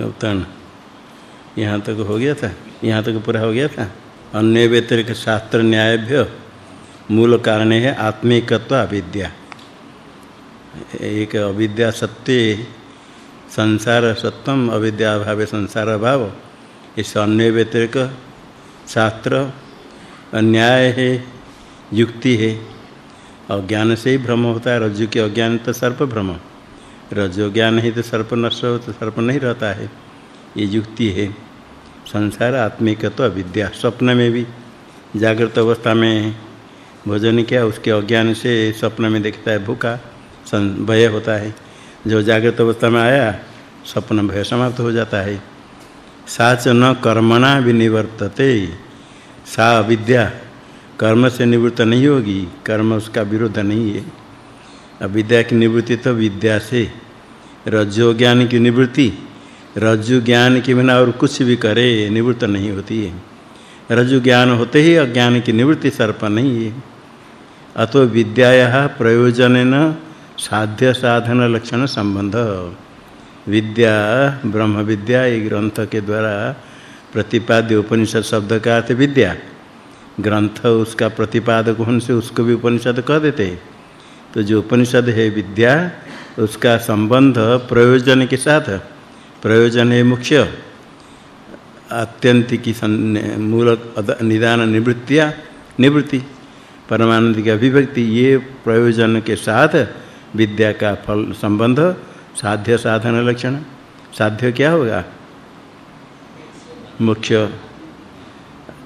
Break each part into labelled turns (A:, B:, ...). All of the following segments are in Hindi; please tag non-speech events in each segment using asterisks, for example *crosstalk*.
A: अवतरण। यहाँ तक हो गया था? यहाँ तक पूरा हो गया था? अन्य व्यतिरिक्त शास्त्र न्यायभ्य, मूल कारण है आत्मिकत्व अविद्या। एक अविद्या सत्य, संसार सत्यम अविद्या भाव संसार भाव। इस अन्य व्यतिरिक्त शास्त्र अन्याय है, युक्ति है। अज्ञान से ही भ्रम होता है रज्जु के अज्ञान तो सर्प भ्रम रज्जु ज्ञान ही तो सर्प नष्ट हो तो सर्प नहीं रहता है। ये युक्ति है। संसार आत्मिक तो अविद्या, स्वप्न में भी। जागृत अवस्था में भोजन किया, उसके अज्ञान से स्वप्न में देखता है भूखा भय होता है। जो जागृत अवस्था में आया, स्वप्न भय समाप्त हो जाता है। साच न कर्मणा विनिवर्तते। सा अविद्या, कर्म से निवृत्त नहीं होगी, कर्म उसका विरोध नहीं है। अविद्या की निवृत्ति तो विद्या से। रज्जु ज्ञान की निवृत्ति। रज्जु ज्ञान के बिना और कुछ भी करे निवृत्त नहीं होती है। रज्जु ज्ञान होते ही अज्ञान की निवृत्ति सर्प नहीं है। अतो विद्याया प्रयोजनेन साध्य साधन लक्षण संबंध। विद्या ब्रह्म विद्या ये ग्रंथ के द्वारा प्रतिपाद्य उपनिषद शब्द का अर्थ विद्या। ग्रंथ उसका प्रतिपादक होने से उसको भी उपनिषद कह देते। तो जो उपनिषद है विद्या उसका संबंध प्रयोजन के साथ प्रयोजन है मुख्य अत्यंत की मूल निदान निवृत्तिया निवृत्ति, परमानंद की अभिव्यक्ति ये प्रयोजन के साथ विद्या का फल संबंध, साध्य साधन लक्षण। साध्य क्या होगा? मुख्य।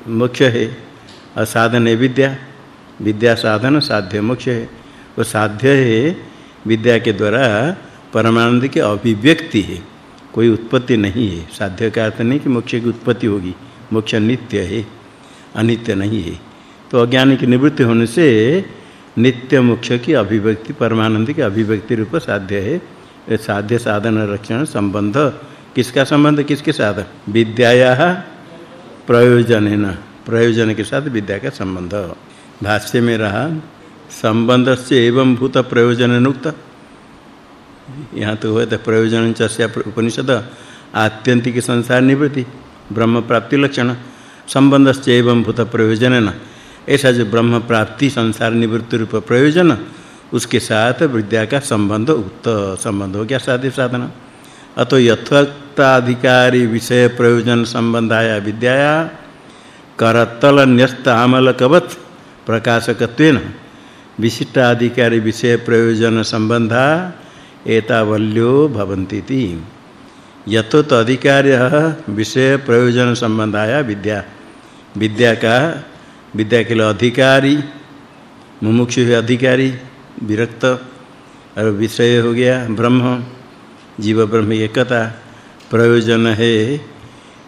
A: मुख्य है असाधन है विद्या। विद्या साधन, साध्य मुख्य है। वो साध्य है विद्या के द्वारा परमानंद की अभिव्यक्ति है। कोई उत्पत्ति नहीं है। साध्य का अर्थ नहीं कि मोक्ष की उत्पत्ति होगी। मोक्ष नित्य है, अनित्य नहीं है। तो अज्ञान की निवृत्ति होने से नित्य मोक्ष की अभिव्यक्ति, परमानंद की अभिव्यक्ति रूप साध्य है। साध्य साधन रक्षण संबंध। किसका संबंध? किसके साथ? विद्याया प्रयोजन प्रयोजन के साथ विद्या का संबंध। भाष्य में रहा संबंध से एवं भूत प्रयोजन अनुक्त यहाँ तो हुआ था प्रयोजन चस्य उपनिषद, आत्यंतिक संसार निवृत्ति, ब्रह्म प्राप्ति लक्षण संबंध से एवं भूत प्रयोजन न ऐसा जो ब्रह्म प्राप्ति संसार निवृत्ति रूप प्रयोजन, उसके साथ विद्या का संबंध, उक्त संबंध हो गया साध्य साधन। अतो यथोक्ताधिकारी विषय प्रयोजन संबंधाया विद्याया करतल न्यस्त आमलकवत प्रकाशकत्वेन। विशिष्टाधिकारी विषय प्रयोजन संबंधा एतावल्यो भवन्ति यतो तो अधिकार्य विषय प्रयोजन संबंधाया विद्या। विद्या का, विद्या के लिए अधिकारी, मुमुक्षु अधिकारी, विरक्त और विषय हो गया ब्रह्म, जीव ब्रह्म एकता, प्रयोजन है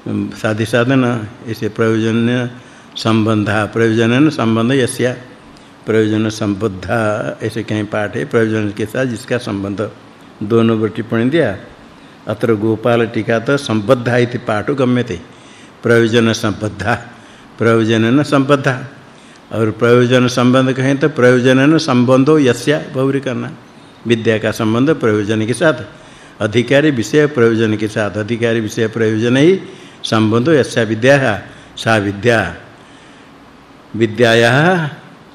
A: साधि साधन ऐसे प्रयोजन संबंधा, प्रयोजन संबंध यस्या। प्रयोजन संबद्धा ऐसे कहीं पाठ है, प्रयोजन के साथ जिसका संबंध दोनों पर टिप्पणी दिया। अत्र गोपाल टीका तो संबद्धा इति पाठो गम्यते प्रयोजन संबद्धा, प्रयोजन न संबद्धा। और प्रयोजन संबंध कहें तो प्रयोजन संबंधो यस्या बहुरी करना विद्या का संबंध प्रयोजन के साथ। अधिकारी विषय प्रयोजन के साथ। अधिकारी विषय प्रयोजन ही संबंधो यस्या विद्या। सा विद्या। विद्याया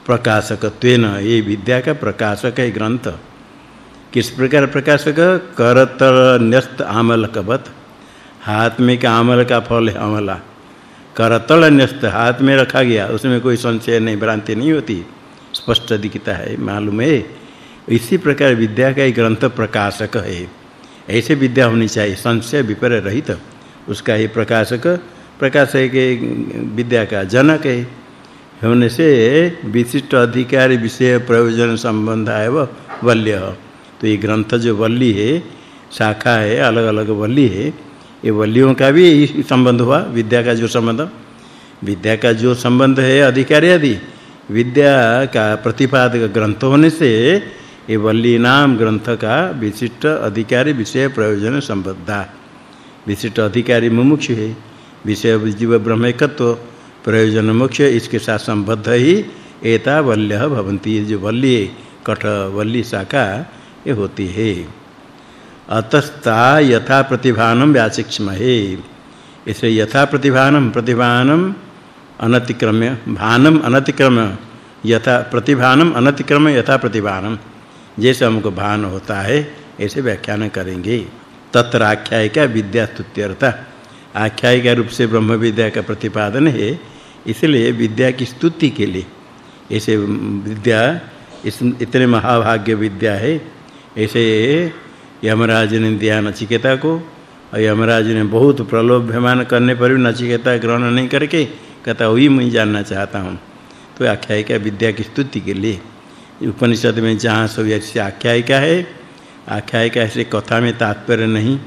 A: प्रकाशकत्वेन, ये विद्या का प्रकाशक है ग्रंथ। किस प्रकार प्रकाशक? करतल न्यस्त आमल कवत हाथ में का आमल का फल है अमला करतल न्यस्त हाथ में रखा गया, उसमें कोई संशय नहीं, भ्रांति नहीं होती। स्पष्ट दिखता है, मालूम है। इसी प्रकार विद्या का एक ग्रंथ प्रकाशक है। ऐसे विद्या होनी चाहिए, संशय विपर रहित। उसका ही प्रकाशक प्रकाश है के विद्या का जनक है। होने से विशिष्ट अधिकारी विषय प्रयोजन संबंध है वह वल्य तो ये ग्रंथ जो वल्ली है, शाखा है, अलग-अलग वल्ली है, ये वल्लियों का भी संबंध हुआ, विद्या का जो संबंध। विद्या का जो संबंध है अधिकारी आदि, विद्या का प्रतिपादक ग्रंथ होने से ये वल्ली नाम ग्रंथ का विशिष्ट अधिकारी विषय प्रयोजन संबद्धा विशिष्ट अधिकारी मुमुक्ष है, विषय जीव ब्रह्मैकत्व प्रयोजन मुख्य इसके साथ संबद्ध ही एता वल्य भवंती जो वल्ली कठ वल्ली शाखा, ये होती है। अतस्ता यथा प्रतिभानम व्याचिक्षमहे इसे यथा प्रतिभानम प्रतिभानम अनतिक्रम्य भानम अनतिक्रम्य, यथा प्रतिभानम अनतिक्रम्य, यथा प्रतिभानम जैसे हमको भान होता है, ऐसे व्याख्यान करेंगे। तत्र आख्यायिका विद्या स्तुत्यर्थ आख्यायिका रूप से ब्रह्म विद्या का प्रतिपादन है। इसलिए विद्या की स्तुति के लिए। ऐसे विद्या, इस, इतने महाभाग्य विद्या है। ऐसे यमराज ने दिया नचिकेता को, और यमराज ने बहुत प्रलोभमान करने पर भी नचिकेता ग्रहण नहीं करके कहता, वही मैं जानना चाहता हूँ। तो आख्यायिका विद्या की स्तुति के लिए उपनिषद में जहाँ सब ऐसी आख्यायिका है, आख्यायिका ऐसे कथा में तात्पर्य नहीं।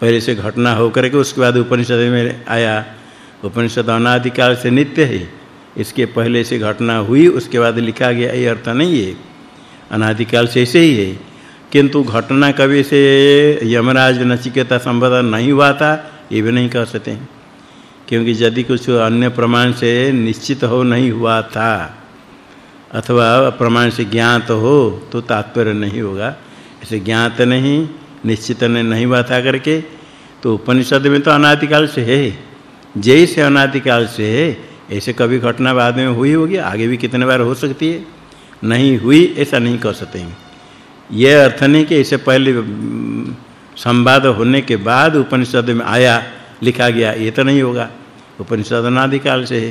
A: पहले से घटना होकर के उसके बाद उपनिषद में आया। उपनिषद अनादिकाल से नित्य है। इसके पहले से घटना हुई, उसके बाद लिखा गया, ये अर्थ नहीं है। अनादिकाल से ऐसे ही है। किंतु घटना कभी से यमराज नचिकेता संबंध नहीं हुआ था, ये भी नहीं कह सकते हैं। क्योंकि यदि कुछ अन्य प्रमाण से निश्चित हो नहीं हुआ था, अथवा प्रमाण से ज्ञात हो तो तात्पर्य नहीं होगा। ऐसे ज्ञात नहीं, निश्चित नहीं हुआ था करके तो उपनिषद में तो अनादिकाल से है। जैसे अनादिकाल से है ऐसे कभी घटना बाद में हुई होगी, आगे भी कितने बार हो सकती है? नहीं हुई, ऐसा नहीं कह सकते हैं। ये अर्थ नहीं कि ऐसे पहले संवाद होने के बाद उपनिषद में आया, लिखा गया, ये तो नहीं होगा। उपनिषद अनादिकाल से है।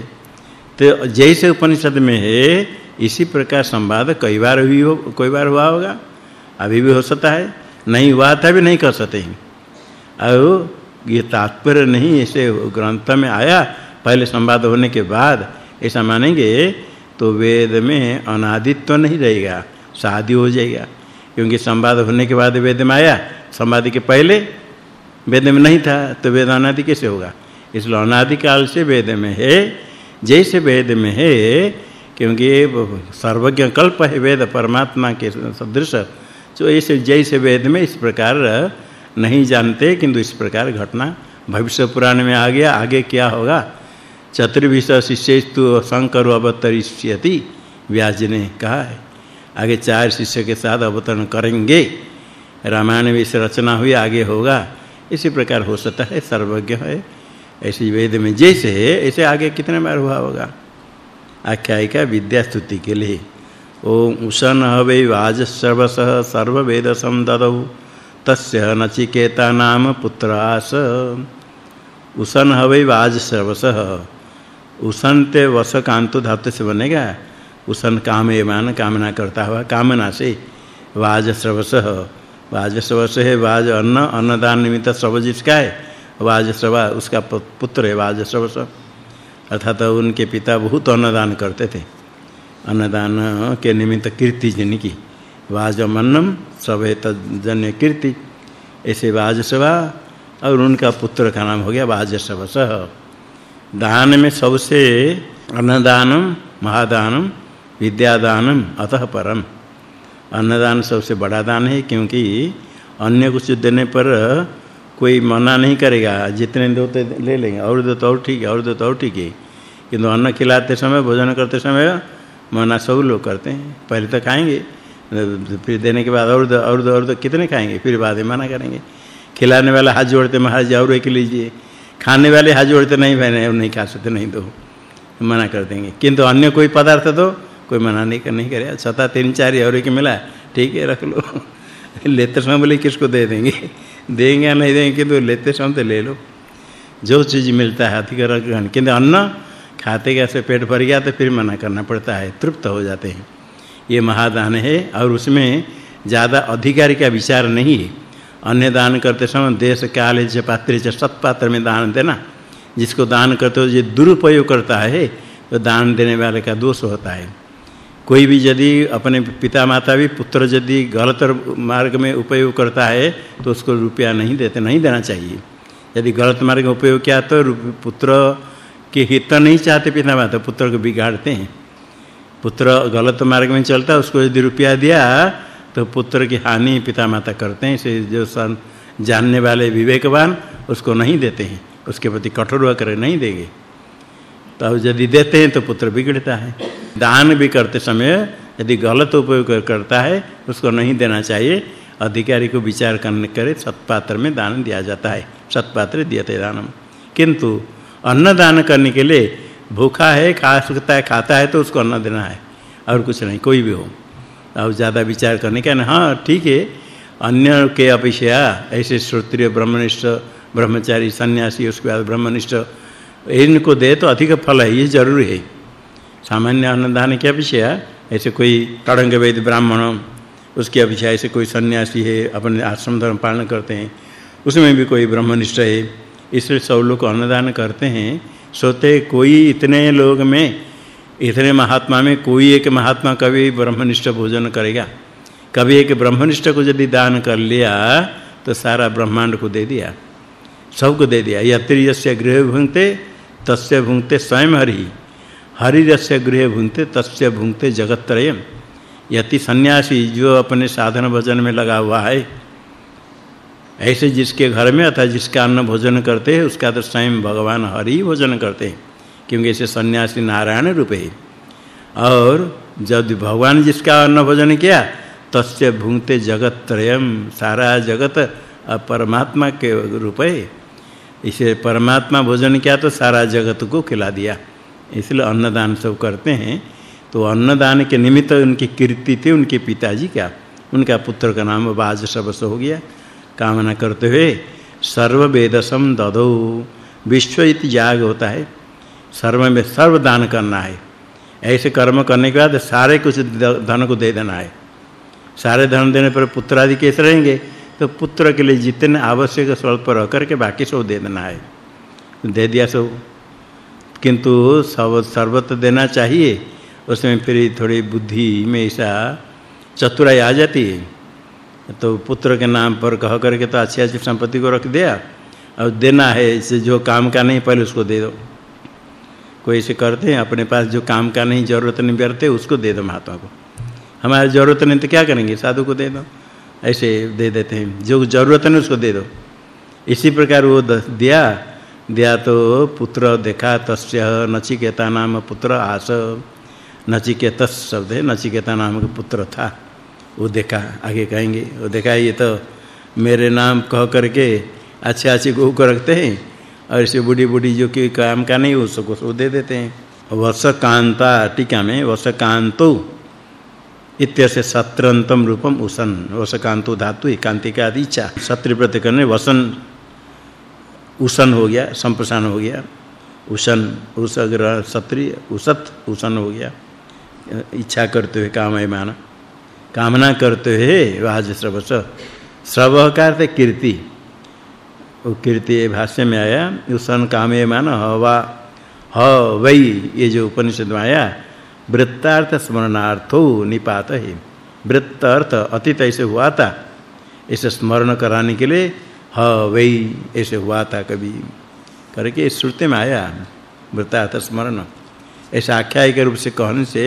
A: तो जैसे उपनिषद में है, इसी प्रकार संवाद कई बार हुई हो, कई बार हुआ होगा। अभी भी हो सकता है। नहीं हुआ था भी नहीं कर सकते हैं। और ये तात्पर्य नहीं ऐसे ग्रंथ में आया। पहले संवाद होने के बाद ऐसा मानेंगे तो वेद में अनादित्व नहीं रहेगा शादी हो जाएगा। क्योंकि संवाद होने के बाद वेद में आया, संवाद के पहले वेद में नहीं था तो वेद अनादि कैसे होगा? इसलिए अनादि काल से वेद में है, जैसे वेद में है, क्योंकि सर्वज्ञ कल्प है, वेद परमात्मा के सदृश। तो ऐसे जैसे वेद में इस प्रकार नहीं जानते, किंतु इस प्रकार घटना भविष्य पुराण में आ गया। आगे क्या होगा? चतुर्विश शिष्यस्तु शंकर अवतरिष्यति, व्यास ने कहा है। आगे चार शिष्य के साथ अवतरण करेंगे। रामायण में इस रचना हुई, आगे होगा। इसी प्रकार हो सकता है, सर्वज्ञ है। ऐसी वेद में जैसे है, ऐसे आगे कितने बार हुआ होगा? आख्यायिका विद्या स्तुति के लिए। ओम उशन हवे वाज वेद समददौ तस्य नचिकेता नाम पुत्रास। उसन हवे वाज सर्वस उसनते वस कांतो धातु से बनेगा उसन काम एमान कामना करता हुआ कामना से वाज सर्वस वाज सर्वस है वाज अन्न, अन्नदान निमित्त सब जिसका है, वाज सवा उसका पुत्र है वाज सर्वस अर्थात उनके पिता बहुत अन्नदान करते थे। अन्नदान के निमित्त कीर्ति जिनकी, वाजमन्नम सवेत तजन्य कीर्ति। ऐसे वाजसवा और उनका पुत्र का नाम हो गया वाजसवस दान में सबसे अन्नदानम, महादानम, विद्यादानम, अतः परम। अन्नदान सबसे बड़ा दान है क्योंकि अन्य कुछ देने पर कोई मना नहीं करेगा। जितने दो तो ले लेंगे, और दो तो ठीक है, और दो तो ठीक है। किंतु अन्न खिलाते समय, भोजन करते समय मना सब लोग करते हैं। पहले तो खाएँगे फिर देने के बाद और दो और दो और दो कितने खाएँगे? फिर बाद में मना करेंगे। खिलाने वाला हाथ जोड़ते महाराज और एक लीजिए। खाने वाले हाथ जोड़ते नहीं बहने नहीं खा सकते, नहीं दो मना कर देंगे। किंतु अन्य कोई पदार्थ दो, कोई मना नहीं कर, नहीं करे। छता तीन चार और एक मिला, ठीक है, रख लो। लेते समय बोले, किसको दे देंगे? देंगे या नहीं देंगे, किंतु लेते समय तो ले लो। जो चीज़ मिलता है, अधिक ग्रहण किंतु अन्न खाते कैसे पेट भर गया तो फिर मना करना पड़ता है, तृप्त हो जाते हैं। ये महादान है और उसमें ज़्यादा अधिकारी का विचार नहीं है। अन्य दान करते समय देश काल च पात्र च सत्पात्र में दान देना। जिसको दान करते हो जो दुरुपयोग करता है तो दान देने वाले का दोष होता है। कोई भी यदि अपने पिता माता भी पुत्र यदि गलत मार्ग में उपयोग करता है तो उसको रुपया नहीं देते, नहीं देना चाहिए। यदि गलत मार्ग में उपयोग किया तो पुत्र के हित नहीं चाहते पिता माता पुत्र को बिगाड़ते हैं। पुत्र गलत मार्ग में चलता है, उसको यदि रुपया दिया तो पुत्र की हानि पिता माता करते हैं। इसे जो जानने वाले विवेकवान, उसको नहीं देते हैं। उसके प्रति कठोर होकर नहीं देंगे। तो यदि देते हैं तो पुत्र बिगड़ता है। दान भी करते समय यदि गलत उपयोग करता है, उसको नहीं देना चाहिए। अधिकारी को विचार करने करे, सत्पात्र में दान दिया जाता है। सत्पात्र दियते दानम। किंतु अन्न दान करने के लिए भूखा है, खा सकता है, खाता है तो उसको अन्न देना है, और कुछ नहीं, कोई भी हो। अब ज़्यादा विचार करने का नहीं हाँ ठीक है, अन्य के अपेक्षा, ऐसे श्रोत्रिय, ब्रह्मनिष्ठ, ब्रह्मचारी, सन्यासी, उसके बाद ब्रह्मनिष्ठ, इनको दे तो अधिक फल है, ये ज़रूरी है। सामान्य अन्नदान के अपेक्षा, ऐसे कोई तड़ंग वेद ब्राह्मण, उसकी अपेक्षा ऐसे कोई सन्यासी है, अपने आश्रम धर्म पालन करते हैं, उसमें भी कोई ब्रह्मनिष्ठ है, इसलिए सब लोग अन्नदान करते हैं सोते कोई इतने लोग में, इतने महात्मा में कोई एक महात्मा कभी ब्रह्मनिष्ठ भोजन करेगा। कभी एक ब्रह्मनिष्ठ को यदि दान कर लिया तो सारा ब्रह्मांड को दे दिया, सबको दे दिया। यत्रि यस्य गृह भुंक्ते तस्य भुंक्ते स्वयं हरि। हरि यस्य गृह भुंक्ते तस्य भुंक्ते जगत्त्रयम्। यति सन्यासी जो अपने साधन भजन में लगा हुआ है ऐसे जिसके घर में अथवा जिसका अन्न भोजन करते हैं, उसका तो स्वयं भगवान हरि भोजन करते हैं, क्योंकि ऐसे सन्यासी नारायण रूप है। और जब भगवान जिसका अन्न भोजन किया, तस्य भुंक्ते जगत त्रयम सारा जगत परमात्मा के रूप। है इसे परमात्मा भोजन किया तो सारा जगत को खिला दिया। इसलिए अन्नदान सब करते हैं। तो अन्नदान के निमित्त उनकी कीर्ति थी, उनके पिताजी का। उनका पुत्र का नाम बाज सबस हो गया। कामना करते हुए सर्व वेदसम ददो विश्व इति याग होता है। सर्व में सर्व दान करना है। ऐसे कर्म करने के बाद सारे कुछ धन को दे देना है। सारे धन देने पर पुत्र आदि कैसे रहेंगे? तो पुत्र के लिए जितने आवश्यक स्वल्प रह करके बाकी सब दे देना है। दे दिया सब। किंतु सब सर्वत देना चाहिए। उसमें फिर थोड़ी बुद्धि में ऐसा चतुराई आ जाती है। तो पुत्र के नाम पर कह करके तो अच्छी अच्छी संपत्ति को रख दिया। और देना है, इसे जो काम का नहीं, पहले उसको दे दो। कोई ऐसे करते हैं, अपने पास जो काम का नहीं, ज़रूरत नहीं करते उसको दे दो महात्मा को। हमारे ज़रूरत नहीं तो क्या करेंगे? साधु को दे दो। ऐसे दे देते हैं। जो ज़रूरत नहीं, उसको दे दो। इसी प्रकार वो दिया। दिया तो पुत्र देखा, तस्य नचिकेता नाम पुत्र आस। नचिकेत शब्द है, नचिकेता नाम का पुत्र था। वो देखा, आगे कहेंगे, वो देखा, ये तो मेरे नाम कह करके अच्छे अच्छे गौ को रखते हैं और इसे बूढ़ी बूढ़ी जो कि काम का नहीं उसको वो दे देते हैं। वस कांता टीका में वस कांतो इत्यस्य सत्रंतम रूपम उसन वस कांतो धातु, एकांति का आदि इच्छा सत्र प्रत्यय करने, वसन, उसन हो गया, संप्रसारण हो गया, उसन उसग्र सत्री, उसत, उसन हो गया, इच्छा करते हुए कामयमान कामना करते हुए वाज श्रवस। श्रव का अर्थ कीर्ति। वो कीर्ति भाष्य में आया उसन कामयमान हवा ह वै ये जो उपनिषद में आया, वृत्तार्थ स्मरणार्थो निपात है वृत्त अर्थ अतीत ऐसे हुआ था। इसे स्मरण कराने के लिए, ह वै ऐसे हुआ था कभी। करके श्रुति में आया, वृत्तार्थ स्मरण ऐसा आख्याय के रूप से कहने से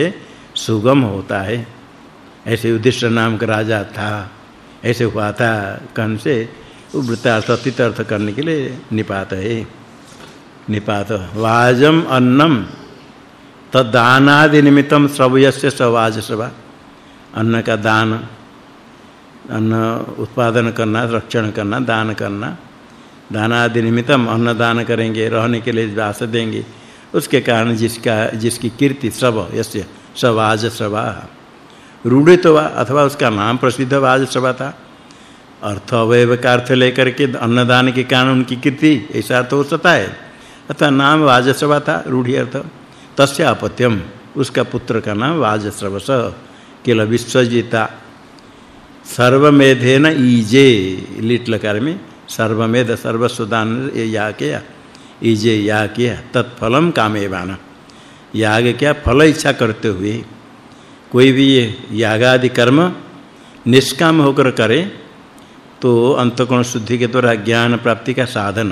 A: सुगम होता है। ऐसे उद्दिष्ट नाम का राजा था। ऐसे हुआ था कहने से वृत्तार्थ अतीत अर्थ करने के लिए निपात है। निपात, वाजम अन्नम तदानादि निमित्तम श्रवयस्य सवाज सवा अन्न का दान, अन्न उत्पादन करना, रक्षण करना, दान करना। दानादि निमित्तम अन्न दान करेंगे, रहने के लिए वास देंगे। उसके कारण जिसका, जिसकी कीर्ति सब यस्य सवाज सवा रूढ़ित वा अथवा उसका नाम प्रसिद्ध वाज सवा था। अर्थ अवयव का अर्थ लेकर के अन्नदान के कारण उनकी कीर्ति ऐसा तो हो है। अतः नाम वाजस्रवा था, रूढ़ी अर्थ। तस्य अपत्यम, उसका पुत्र का नाम वाजस्रवस, किल विश्वजिता। सर्वमेधेन ईजे, लिट लकार में, सर्वमेध सर्वस्वदान या किया। ईजे या किया, तत्फलम कामेवान। याग क्या, फल इच्छा करते हुए कोई भी यागादि कर्म निष्काम होकर करे तो अंतकोण शुद्धि के द्वारा ज्ञान प्राप्ति का साधन।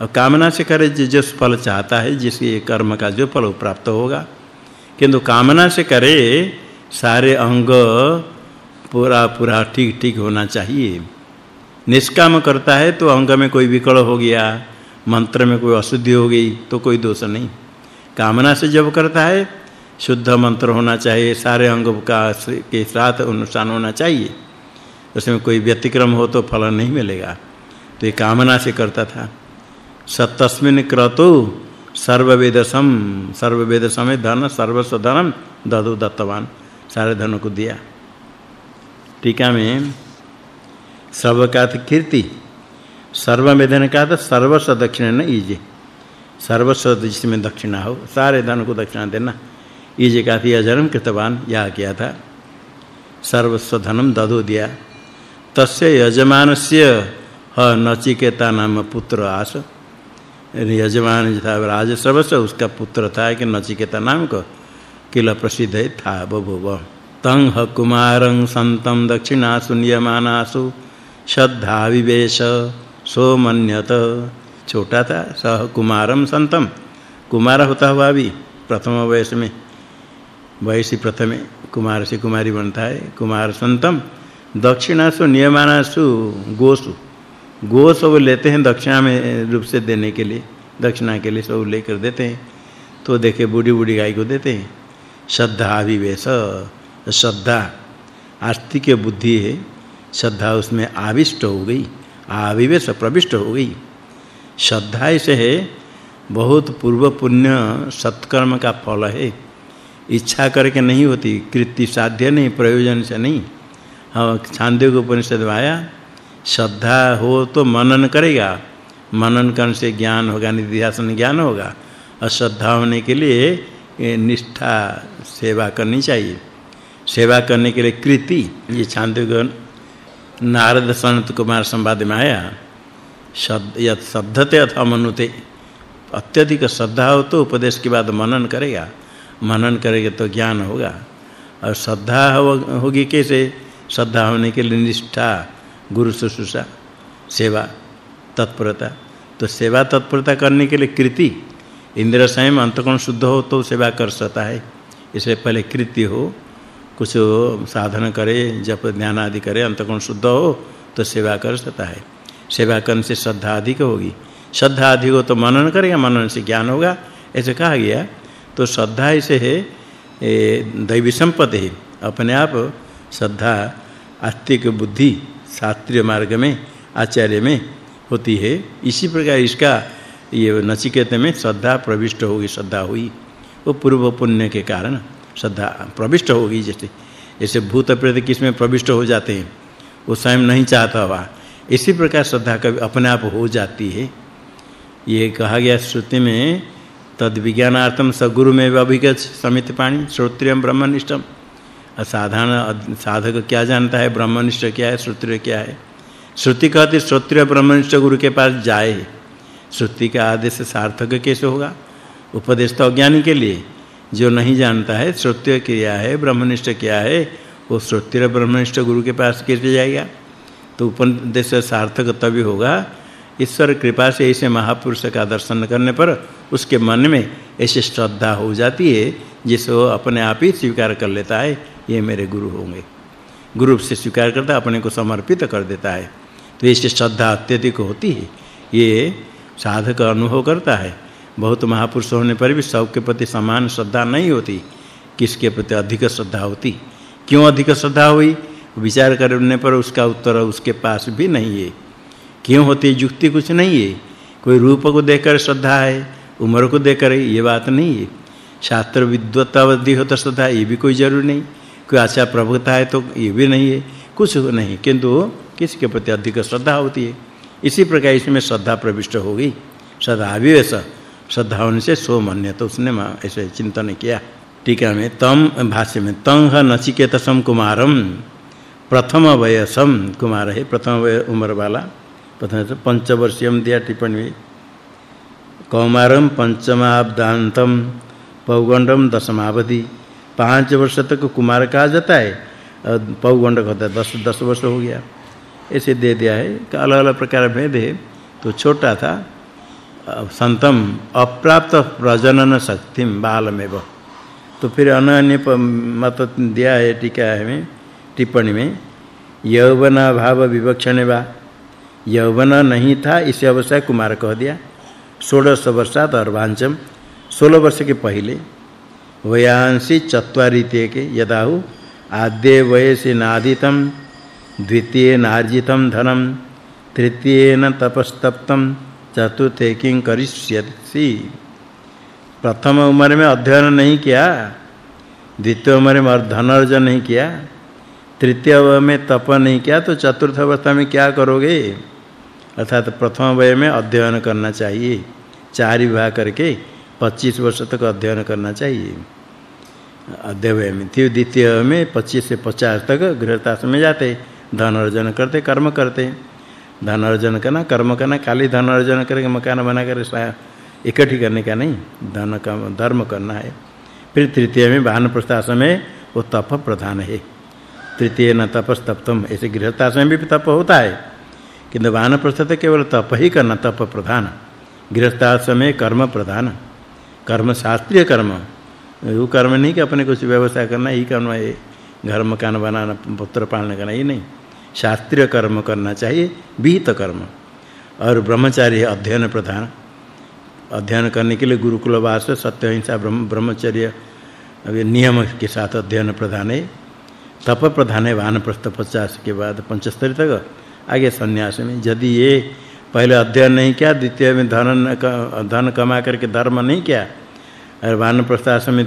A: और कामना से करे जिस फल चाहता है जिस कर्म का जो फल प्राप्त होगा। किंतु कामना से करे, सारे अंग पूरा पूरा ठीक ठीक होना चाहिए। निष्काम करता है तो अंग में कोई विकल हो गया, मंत्र में कोई अशुद्धि हो गई तो कोई दोष नहीं। कामना से जब करता है शुद्ध मंत्र होना चाहिए, सारे अंग का के साथ अनुष्ठान होना चाहिए। उसमें कोई व्यतिक्रम हो तो फल नहीं मिलेगा। तो ये कामना से करता था। सतस्मिन क्रतु सर्ववेदसम सर्ववेद समय धन सर्वस्व धनम ददु दत्तवान। सारे धन को दिया। टीका में सर्व का कीर्ति सर्ववेदन का तो सर्वस्व दक्षिणा न ईजे। सर्वस्व जिसमें दक्षिणा हो, सारे धन को दक्षिणा देना। ईजे का थी अजरम कृतवान यह किया था। सर्वस्व धनम ददो दिया। तस्य यजमानस्य ह नचिकेता नाम पुत्र आस। यजमान था राज सर्वस्व उसका पुत्र था कि नचिकेता नाम को किल प्रसिद्ध है, था बभुव। तं ह कुमारं संतं दक्षिणासु नियमानासु। श्रद्धा विवेश सोमन्यत। छोटा था सह कुमारम संतम कुमार होता हुआ भी प्रथम वयस में। वयसी प्रथमे कुमार से कुमारी बनता है। कुमार संतम, दक्षिणासु, नियमानासु, गोसु। गो सब लेते हैं दक्षिणा में रूप से देने के लिए, दक्षिणा के लिए सब लेकर देते हैं। तो देखे बूढ़ी बूढ़ी गाय को देते हैं। श्रद्धा अभिवेश श्रद्धा आस्तिक बुद्धि है। श्रद्धा उसमें आविष्ट हो गई, आविवेश प्रविष्ट हो गई। श्रद्धा ऐसे है, बहुत पूर्व पुण्य सत्कर्म का फल है। इच्छा करके नहीं होती, कृति साध्य नहीं, प्रयोजन से नहीं। हाँ छांदोग्य उपनिषद में आया, श्रद्धा हो तो मनन करेगा। मनन करने से ज्ञान होगा, निधिध्यासन ज्ञान होगा। और श्रद्धा होने के लिए निष्ठा सेवा करनी चाहिए। सेवा करने के लिए कृति, ये छांदोग्य नारद सनत कुमार संवाद में आया, शब्द यत शब्दते अथवा मनुते, अत्यधिक श्रद्धा हो तो उपदेश के बाद मनन करेगा। मनन करेगा तो ज्ञान होगा। और श्रद्धा होगी कैसे? श्रद्धा होने के लिए निष्ठा, गुरु शुश्रूषा, सेवा, तत्परता। तो सेवा, तत्परता करने के लिए कृति। इंद्र संयम अंतकोण शुद्ध हो तो सेवा कर सकता है। इसलिए पहले कृति हो, कुछ साधन करे, जप, ध्यान आदि करे, अंतकोण शुद्ध हो तो सेवा कर सकता है। सेवा करने से श्रद्धा अधिक होगी। श्रद्धा अधिक हो तो मनन करेगा, मनन से ज्ञान होगा। ऐसे कहा गया तो श्रद्धा ऐसे है दैवी संपत्ति है। अपने आप श्रद्धा आस्तिक बुद्धि शास्त्रीय मार्ग में, आचार्य में होती है। इसी प्रकार इसका ये नचिकेत में श्रद्धा प्रविष्ट होगी, श्रद्धा हुई। वो पूर्व पुण्य के कारण श्रद्धा प्रविष्ट होगी, जैसे ऐसे भूत प्रेत किसमें प्रविष्ट हो जाते हैं, वो स्वयं नहीं चाहता हुआ। इसी प्रकार श्रद्धा कभी अपने आप हो जाती है। ये कहा गया श्रुति में तद विज्ञानार्थम सगुरु में अभिगत समित पाणी श्रोत्रियम ब्रह्मनिष्ठम। असाधारण साधक क्या जानता है? ब्रह्मनिष्ठ क्या है? श्रोत्रिय क्या है? श्रुति कहती, श्रोत्रिय ब्रह्मनिष्ठ गुरु के पास जाए। श्रुति का आदेश सार्थक कैसे होगा? उपदेश तो अज्ञानी के लिए। जो नहीं जानता है, श्रोत्रिय क्या है, ब्रह्मनिष्ठ क्या है, वो श्रोत्रिय ब्रह्मनिष्ठ गुरु के पास कैसे जाएगा? तो उपदेश सार्थक तभी होगा। ईश्वर कृपा से ऐसे महापुरुष का दर्शन करने पर उसके मन में ऐसी श्रद्धा हो जाती है, जिसे अपने आप ही स्वीकार कर लेता है, ये मेरे गुरु होंगे। गुरु से स्वीकार करता, अपने को समर्पित कर देता है। तो ऐसी श्रद्धा अत्यधिक होती है, ये साधक अनुभव करता है। बहुत महापुरुष होने पर भी सबके प्रति समान श्रद्धा नहीं होती। किसके प्रति अधिक श्रद्धा होती? क्यों अधिक श्रद्धा हुई? विचार करने पर उसका उत्तर उसके पास भी नहीं है। क्यों होती? युक्ति कुछ नहीं है। कोई रूप को देखकर श्रद्धा है उम्र को देखकर ये बात नहीं है। शास्त्र विद्वत्तावधि हो तो श्रद्धा ये भी कोई ज़रूरी नहीं। कोई अच्छा प्रभुता है तो ये भी नहीं है। कुछ नहीं, किंतु किसी के प्रति अधिक श्रद्धा होती है। इसी प्रकार इसमें श्रद्धा प्रविष्ट होगी श्रद्धा अभिवेश श्रद्धा होने से सो मन्य तो उसने ऐसे चिंतन किया। टीका में तम भाष्य में, तंह नचिकेतसम कुमारम, प्रथम वयसम। कुमार है, प्रथम वय उम्र वाला। प्रथम पंचवर्षीयम दिया टिप्पणी। कौमारम पंचमाब्दांतम पौगंडम दशमावधि। पाँच वर्ष तक कुमार कहा जाता है? और पौगंड कहता है, दस दस वर्ष हो गया। ऐसे दे दिया है अलग-अलग प्रकार भेद है। तो छोटा था। संतम, अप्राप्त प्रजनन शक्तिम बालमेव। तो फिर अन्य मत दिया है टीका है में, टिप्पणी में यौवन भाव विवक्षण वा। यौवन नहीं था, इसे अवसर कुमार कह दिया। षोडश वर्षात अर्वांचम 16 वर्ष के पहले, वयांसी चत्वारिते के यदाहु आद्य वयसि नादितम द्वितीय नार्जितम धनम, तृतीयेन तपस्तप्तम, चतुर्थे किं करिष्यसि? प्रथम उम्र में अध्ययन नहीं किया, द्वितीय उम्र में धन अर्जन नहीं किया, तृतीय में तप नहीं किया तो चतुर्थ अवस्था में क्या करोगे? अर्थात प्रथम वय में अध्ययन करना चाहिए। चार विवाह करके 25 वर्ष तक अध्ययन करना चाहिए। अध्यय में। द्वितीय में 25 से 50 तक गृहस्थाश्रम में जाते, धन अर्जन करते, कर्म करते। धन अर्जन करना, कर्म करना, खाली धन अर्जन करके मकान बना कर इकट्ठी करने का नहीं, धन का धर्म करना है। फिर तृतीय में वाहन प्रस्थाश्रम में वो तप प्रधान है। तृतीय न तपस्तप्तम ऐसे गृहस्थाश्रम में भी तप होता है। किंतु वाहन प्रस्थ केवल तप ही करना, तप प्रधान। गृहस्थाश्रम में कर्म प्रधान। कर्म शास्त्रीय कर्म। वो कर्म नहीं कि अपने कुछ व्यवसाय करना ही कर्म है। घर मकान बनाना, पुत्र पालन करना ही नहीं। शास्त्रीय कर्म करना चाहिए, विहित कर्म। और ब्रह्मचारी अध्ययन प्रधान। अध्ययन करने के लिए गुरुकुल वास सत्य अहिंसा ब्रह्म, ब्रह्मचर्य नियम के साथ अध्ययन प्रधान है। तप प्रधान है वानप्रस्थ 50 के बाद पंचस्तरी तक। आगे सन्यास में यदि ये पहले अध्ययन नहीं किया, द्वितीय में धन धन कमा करके धर्म नहीं किया, और वानप्रस्थ में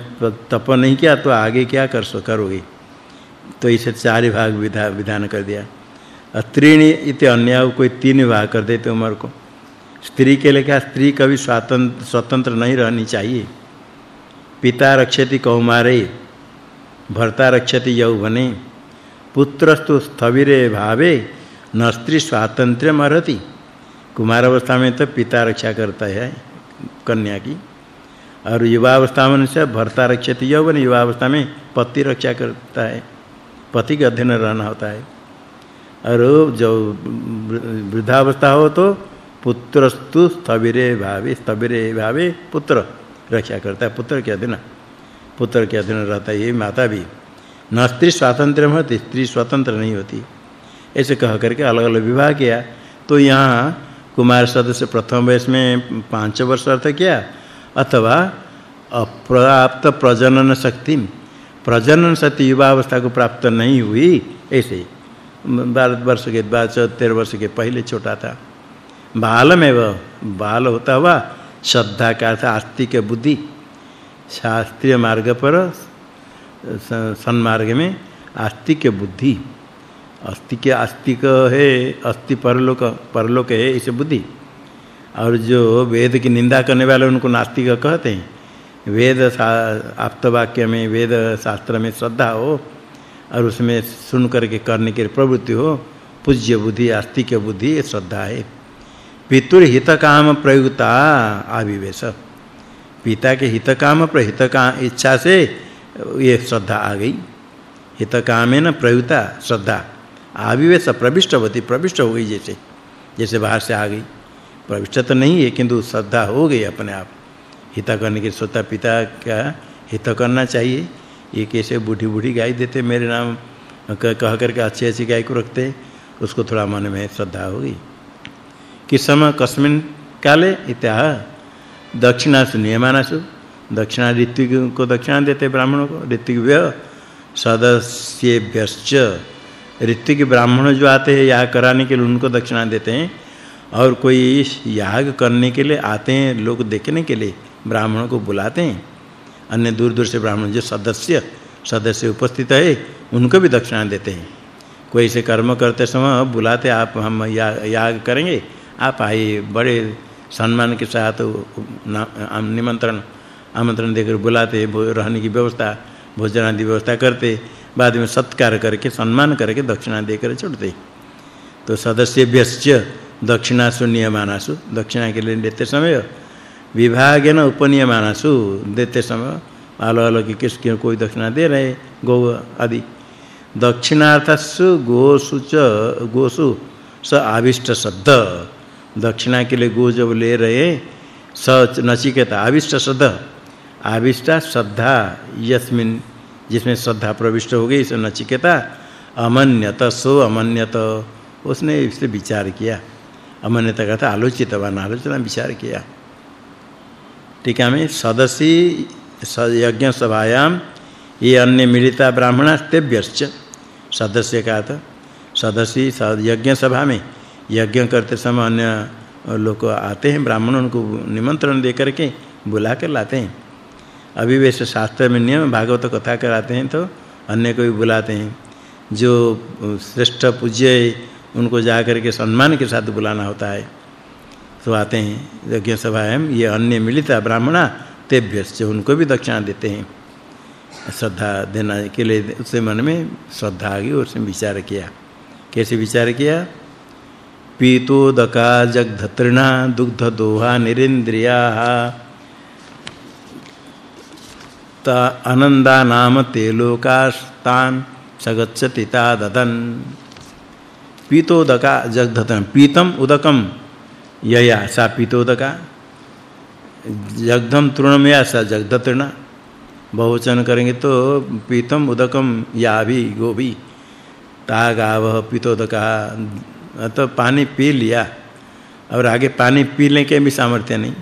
A: तप नहीं किया तो आगे क्या कर सो करोगे? तो इसे चार भाग विधा, विधान कर दिया। अत्रीणी इति अन्य कोई तीन भाग कर देते उम्र को। स्त्री के लिए क्या, स्त्री कभी स्वतंत्र स्वतंत्र नहीं रहनी चाहिए? पिता रक्षति कौमारे, भर्ता रक्षति यौवने पुत्रस्तु स्थविरे भावे न स्त्री स्वातंत्र्य मरति कुमार अवस्था में तो पिता रक्षा करता है, कन्या की। और युवा अवस्था में से भर्ता रक्षति यौवन युवा अवस्था में पति रक्षा करता है। पति के अधीन रहना होता है। और जो वृद्धावस्था हो तो पुत्रस्तु स्थविरे भावे स्थविरे भावे पुत्र रक्षा करता है, पुत्र के अधीन। पुत्र के अधीन रहता है, ये माता भी। न स्त्री स्वातंत्र होती स्त्री स्वतंत्र नहीं होती। ऐसे कह करके अलग-अलग विवाह किया। तो यहाँ कुमार सदस्य प्रथम वयस में पाँच वर्ष अर्थ किया? अथवा अप्राप्त प्रजनन शक्ति प्रजनन शक्ति युवा अवस्था को प्राप्त नहीं हुई, ऐसे। बारह वर्ष के बाद तेरह वर्ष के पहले छोटा था। बालमेव बाल होता हुआ श्रद्धा का अर्थ आस्तिक बुद्धि। शास्त्रीय मार्ग पर सन्मार्ग में आस्तिक बुद्धि। आस्तिक आस्तिक है, अस्ति परलोक परलोक है, इसे बुद्धि। और जो वेद की निंदा करने वाले उनको नास्तिक कहते हैं। वेद आप्त वाक्य में, वेद शास्त्र में श्रद्धा हो, और उसमें सुन करके करने की प्रवृत्ति हो, पूज्य बुद्धि, आस्तिक बुद्धि, ये श्रद्धा है। पितुर हित काम प्रयुक्ता आविवेश। पिता के हित काम प्रहित का इच्छा से ये श्रद्धा आ गई। हित कामेन प्रयुक्ता, श्रद्धा। आविवेश प्रविष्ट होती प्रविष्ट हो गई जैसे जैसे बाहर से आ गई। प्रविष्ट तो नहीं है, किंतु श्रद्धा हो गई अपने आप। हित करने के सोता पिता का हित करना चाहिए। ये कैसे बूढ़ी बूढ़ी गाय देते मेरे नाम? कह करके अच्छी अच्छी गाय को रखते, उसको थोड़ा मन में श्रद्धा हो गई। किस समय कस्मिन काले इत्याह। दक्षिणासु नियमानासु। दक्षिणा ऋत्विक को दक्षिणा देते ब्राह्मणों को। ऋत्विक सदस्येभ्यश्च। ऋत्विक ब्राह्मण जो आते हैं याग कराने के लिए उनको दक्षिणा देते हैं। और कोई याग करने के लिए आते हैं लोग देखने के लिए ब्राह्मणों को बुलाते हैं। अन्य दूर दूर से ब्राह्मण जो सदस्य सदस्य उपस्थित है उनको भी दक्षिणा देते हैं। कोई से कर्म करते समय बुलाते आप हम याग, याग करेंगे आप आइए बड़े सम्मान के साथ निमंत्रण आमंत्रण देकर बुलाते रहने की व्यवस्था भोजन आदि व्यवस्था करते। बाद में सत्कार करके, सम्मान करके दक्षिणा देकर छोड़ते तो सदस्यभ्यश्च दक्षिणा शून्यमानासु दक्षिणा के लिए देते समय विभागेन उपनियमानासु देते समय अलग अलग किस कोई दक्षिणा दे रहे, गौ आदि। दक्षिणार्थसु गोसु च, गोसु स आविष्ट शब्द। दक्षिणा के लिए गो जब ले रहे, स नचिकेता आविष्ट शब्द। आविष्टा श्रद्धा यस्मिन जिसमें श्रद्धा प्रविष्ट हो गई इस नचिकेता अमन्यत, सो अमन्यत। उसने इससे विचार किया। अमन्यता का था आलोचितवान, आलोचना विचार किया। टीका में सदसी यज्ञ सभायाम, ये अन्य मिलिता ब्राह्मणास्तेभ्यश्च। सदस्य का था। सदस्य यज्ञ सभा में यज्ञ करते समय अन्य लोग आते हैं, ब्राह्मण उनको निमंत्रण दे करके बुला कर लाते हैं। अभी वैसे शास्त्र में नियम भागवत कथा कराते हैं तो अन्य को भी बुलाते हैं। जो श्रेष्ठ पूज्य उनको जा करके सम्मान के साथ बुलाना होता है तो आते हैं। यज्ञ सभा है ये अन्य मिलिता ब्राह्मणा तेभ्यश्च उनको भी दक्षिणा देते हैं। श्रद्धा देना के लिए उससे मन में श्रद्धा आ गई उसने विचार किया। कैसे विचार किया? पीतोदका जगधत्रिणा दुग्ध दोहा निरेंद्रिया ता आनंदा नाम ते लोकास्तान सगच्छति ता ददन। पीतोदका जगधत्रिण पीतम उदकम यया सा पीतोदका। जगधम तृणमया सा जगधत्रिणा बहुवचन करेंगे तो पीतम उदकम भी गोभी। तागाव पीतोदका। तो पानी पी लिया। और आगे पानी पीने के भी सामर्थ्य नहीं।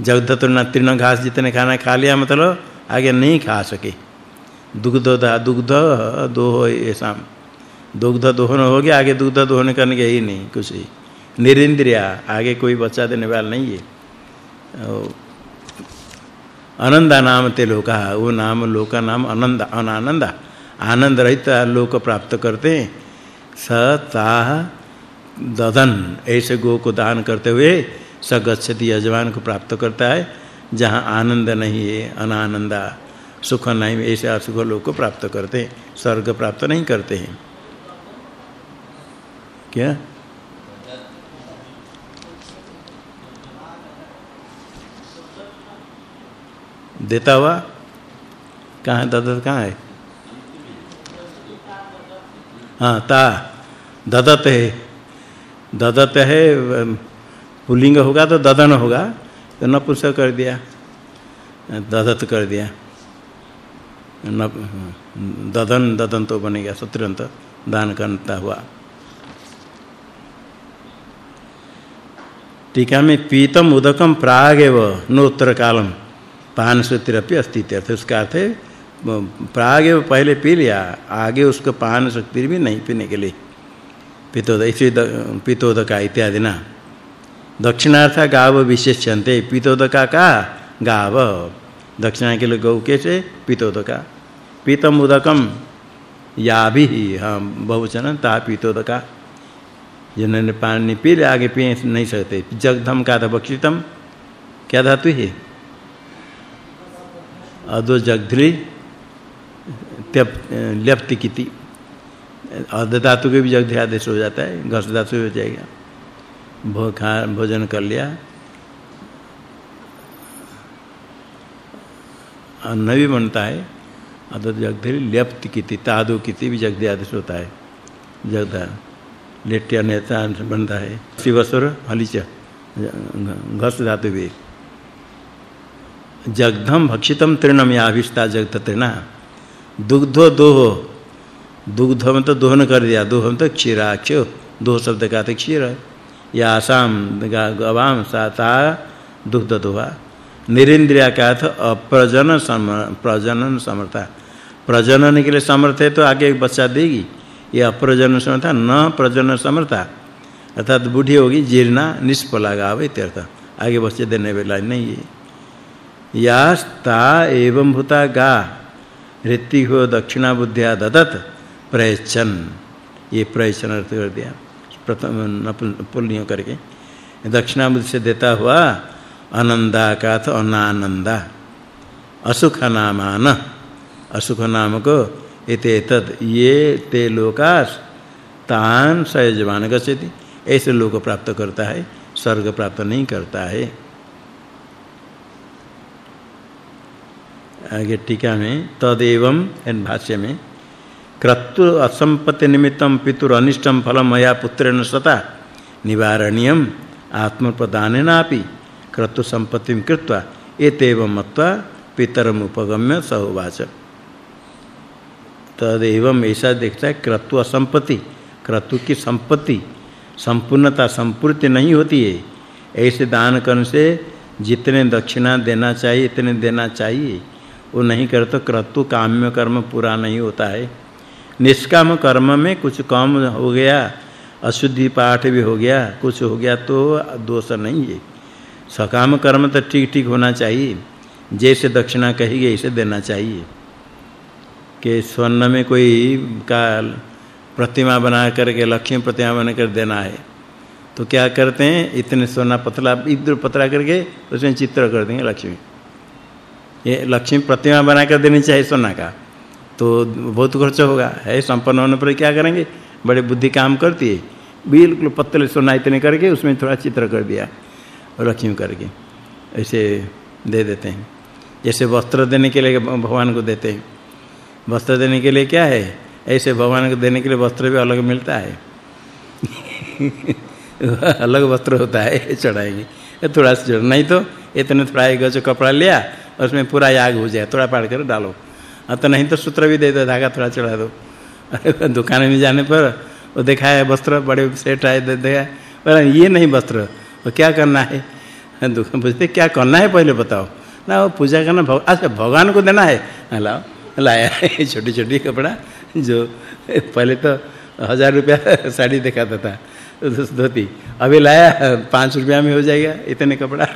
A: जगधत्रिणा तृण घास जितने खाना खा लिया मतलब आगे नहीं खा सके। दुग्ध दुग्ध दोह ऐसा दुग्ध दोहन हो गया, आगे दुग्ध दोहन करने के ही नहीं, कुछ ही निरिंद्रिया, आगे कोई बच्चा देने वाला नहीं है। आनंदा नाम ते लोका, वो नाम, लोका नाम आनंद अनानंद। आनंद रहित लोक प्राप्त करते सता ददन ऐसे गो को दान करते हुए स गच्छति यजमान को प्राप्त करता है। जहाँ आनंद नहीं है, अनानंदा, सुख नहीं, ऐसे असुख लोग को प्राप्त करते हैं, स्वर्ग प्राप्त नहीं करते हैं। क्या? देता हुआ? कहाँ ददत कहाँ है? हाँ ता। ददत है। ददत है पुल्लिंग होगा तो ददन होगा। तो नपुंसक कर दिया ददत कर दिया। न ददन ददन तो बनेगा सत्रंत दान करता हुआ। टीका में पीतम उदकम प्रागेव नोत्तर कालम, पान सूत्रपि अस्ति अर्थ उसका अर्थ है, प्रागेव पहले पी लिया, आगे उसको पान शक्ति भी नहीं पीने के लिए। पितोद, इसी पितोदका इत्यादि ना। दक्षिणार्थ गाव विशेष्यन्ते, पितोदका का? गाव। दक्षिणा के लिए गौ कैसे पितोदका। पीतम उदकम या भी हाँ बहुवचन ता पितोदका। जिन्होंने पानी पी ले आगे पी नहीं सकते। जगधम का था बक्षितम। क्या धातु है? अदो जगधली त्यप, ल्यप्ति किति। अध धातु के भी जगधि आदेश हो जाता है घस धातु हो जाएगा। भोजन कर लिया। अन्न भी बनता है। अदो जगधि ल्यप्ति किति, तादु किति भी जगधि आदेश होता है। जगधा लेट्य नेता बनता है। शिवसुर हलिच घस धातु भी। जगधम भक्षितम तृणम याभिष्टा जगत तृणा। दुग्धो दोह। में तो दोहन कर दिया। दोहम तो क्षीराक्ष दो शब्द का तो क्षीर या आसाम गवाम साता दुग्ध दोहा निरिंद्रिया का अर्थ अप्रजन सम प्रजनन समर्था। प्रजनन के लिए समर्थ है तो आगे एक बच्चा देगी। ये अप्रजन समर्था, न प्रजन समर्था। अर्थात बूढ़ी होगी, जीर्णा, निष्फला गाव इत्यर्थ। आगे बच्चे देने वाला नहीं है। यास्ता एवं भूता गा ऋति हो, दक्षिणा बुद्धिया ददत प्रयचन ये प्रयचन अर्थ कर दिया। प्रथम पुण्य करके। दक्षिणा बुद्धि से देता हुआ आनंदा का तो अनानंदा असुख नामान असुख नाम को इते तद ये ते लोकास, तान सयजमान गच्छति। ऐसे लोक प्राप्त करता है, स्वर्ग प्राप्त नहीं करता है। आगे टीका में, तदेवं इन भाष्य में क्रतु असंपत्ति निमित्तम पितुर अनिष्टम फलम मया पुत्रेण सता निवारणीयम आत्मप्रदानेनापि क्रतु संपत्तिम कृत्वा, एतेव मत्वा पितरम उपगम्य सहोवाच। तदेवं ऐसा देखता है, क्रतु असंपत्ति, क्रतु की संपत्ति, संपूर्णता संपूर्ति नहीं होती है। ऐसे दान करने से जितने दक्षिणा देना चाहिए, इतने देना चाहिए। वो नहीं करे तो क्रतु काम्य कर्म पूरा नहीं होता है। निष्काम कर्म में कुछ कम हो गया, अशुद्धि पाठ भी हो गया, कुछ हो गया तो दोष नहीं है। सकाम कर्म तो ठीक ठीक होना चाहिए, जैसे दक्षिणा कही गई ऐसे देना चाहिए। कि स्वर्ण में कोई का प्रतिमा बना करके, लक्ष्मी प्रतिमा बना कर देना है तो क्या करते हैं? इतने सोना पतला, इधर पतला करके उसमें चित्र कर देंगे लक्ष्मी। ये लक्ष्मी प्रतिमा बना कर देनी चाहिए सोना का। तो बहुत खर्च होगा। है, संपन्न होने पर क्या करेंगे? बड़े बुद्धि काम करती है। बिल्कुल पतले सोना इतने करके उसमें थोड़ा चित्र कर दिया लक्ष्मी करके। ऐसे दे देते हैं। जैसे वस्त्र देने के लिए भगवान को देते हैं। वस्त्र देने के लिए क्या है? ऐसे भगवान को देने के लिए वस्त्र भी अलग मिलता है। *laughs* अलग वस्त्र होता है चढ़ाएँगे। थोड़ा सा नहीं तो इतने थोड़ा एक गज कपड़ा लिया उसमें पूरा याग हो जाए। थोड़ा पाड़ कर डालो। अब तो नहीं तो सूत्र भी दे दो धागा थोड़ा चढ़ा दो। *laughs* दुकान में जाने पर वो दिखाया वस्त्र बड़े सेट आए दे दिया पर ये नहीं वस्त्र वो क्या करना है? *laughs* दुकान पूछते क्या करना है पहले बताओ? ना वो पूजा करना भग, अच्छा भगवान को देना है। लाओ। लाया है छोटी छोटी कपड़ा जो पहले तो हज़ार रुपया *laughs* साड़ी दिखाता था। धोती अभी लाया पाँच रुपया में हो जाएगा इतने कपड़ा।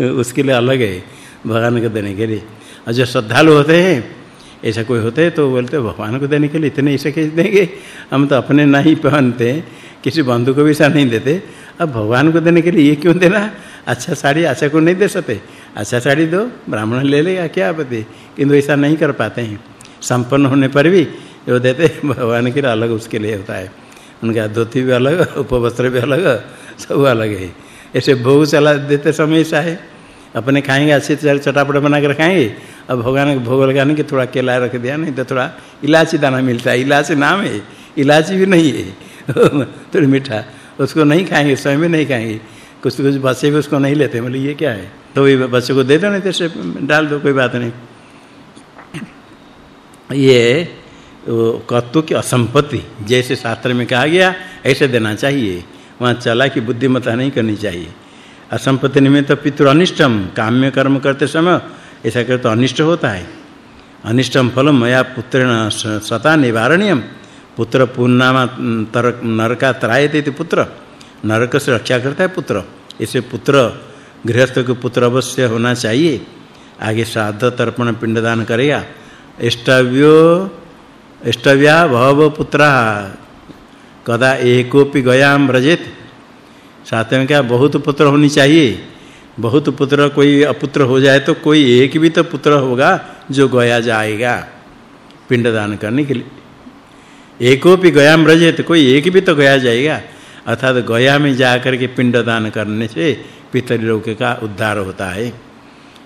A: उसके लिए अलग है भगवान को देने के लिए। और जो श्रद्धालु होते हैं, ऐसा कोई होते हैं तो बोलते भगवान को देने के लिए इतने ऐसे कैसे देंगे? हम तो अपने नहीं पहनते किसी बंधु को भी ऐसा नहीं देते। अब भगवान को देने के लिए ये क्यों देना? अच्छा साड़ी अच्छा को नहीं दे सकते। अच्छा साड़ी दो, ब्राह्मण ले लेगा, क्या आपत्ति किंतु ऐसा नहीं कर पाते हैं। संपन्न होने पर भी जो देते भगवान के लिए अलग उसके लिए होता है। उनका धोती भी अलग, उपवस्त्र भी अलग, सब अलग है। ऐसे भोग चला देते समय ऐसा है। अपने खाएँगे, अच्छे चटापट बना कर खाएँगे अब भगवान को भोग लगाने के थोड़ा केला रख दिया, नहीं तो थोड़ा इलायची दाना मिलता है। इलायची नाम है, इलायची भी नहीं है। *laughs* थोड़ी मीठा। उसको नहीं खाएँगे, स्वयं में नहीं खाएँगे। कुछ कुछ बच्चे भी उसको नहीं लेते, बोले, ये क्या है? तो ये बच्चे को दे दो, नहीं तो डाल दो, कोई बात नहीं। ये कत्व की असंपत्ति, जैसे शास्त्र में कहा गया, ऐसे देना चाहिए। वहाँ चला कि बुद्धिमत्ता नहीं करनी चाहिए। असंपत्ति निमित्त पितृ अनिष्टम काम्य कर्म करते समय ऐसा करे तो अनिष्ट होता है। अनिष्टम फलम मया पुत्रेण सता निवारणीयम। पुत्र पूर्णामा तरक नरका त्रायते पुत्र। नरक से रक्षा करता है पुत्र। इसे पुत्र, गृहस्थ के पुत्र अवश्य होना चाहिए। आगे श्राद्ध, तर्पण, पिंडदान करेगा। इष्टव्यो इष्टव्या भव पुत्र। कदा एकोपि गयाम व्रजेत। साथ में क्या बहुत पुत्र होनी चाहिए। बहुत पुत्र कोई अपुत्र हो जाए तो कोई एक भी तो पुत्र होगा जो गया जाएगा पिंडदान करने के लिए। एकोपि गयाम तो कोई एक भी तो गया जाएगा। अर्थात गया में जा करके पिंडदान करने से पितृ पितृलोक का उद्धार होता है।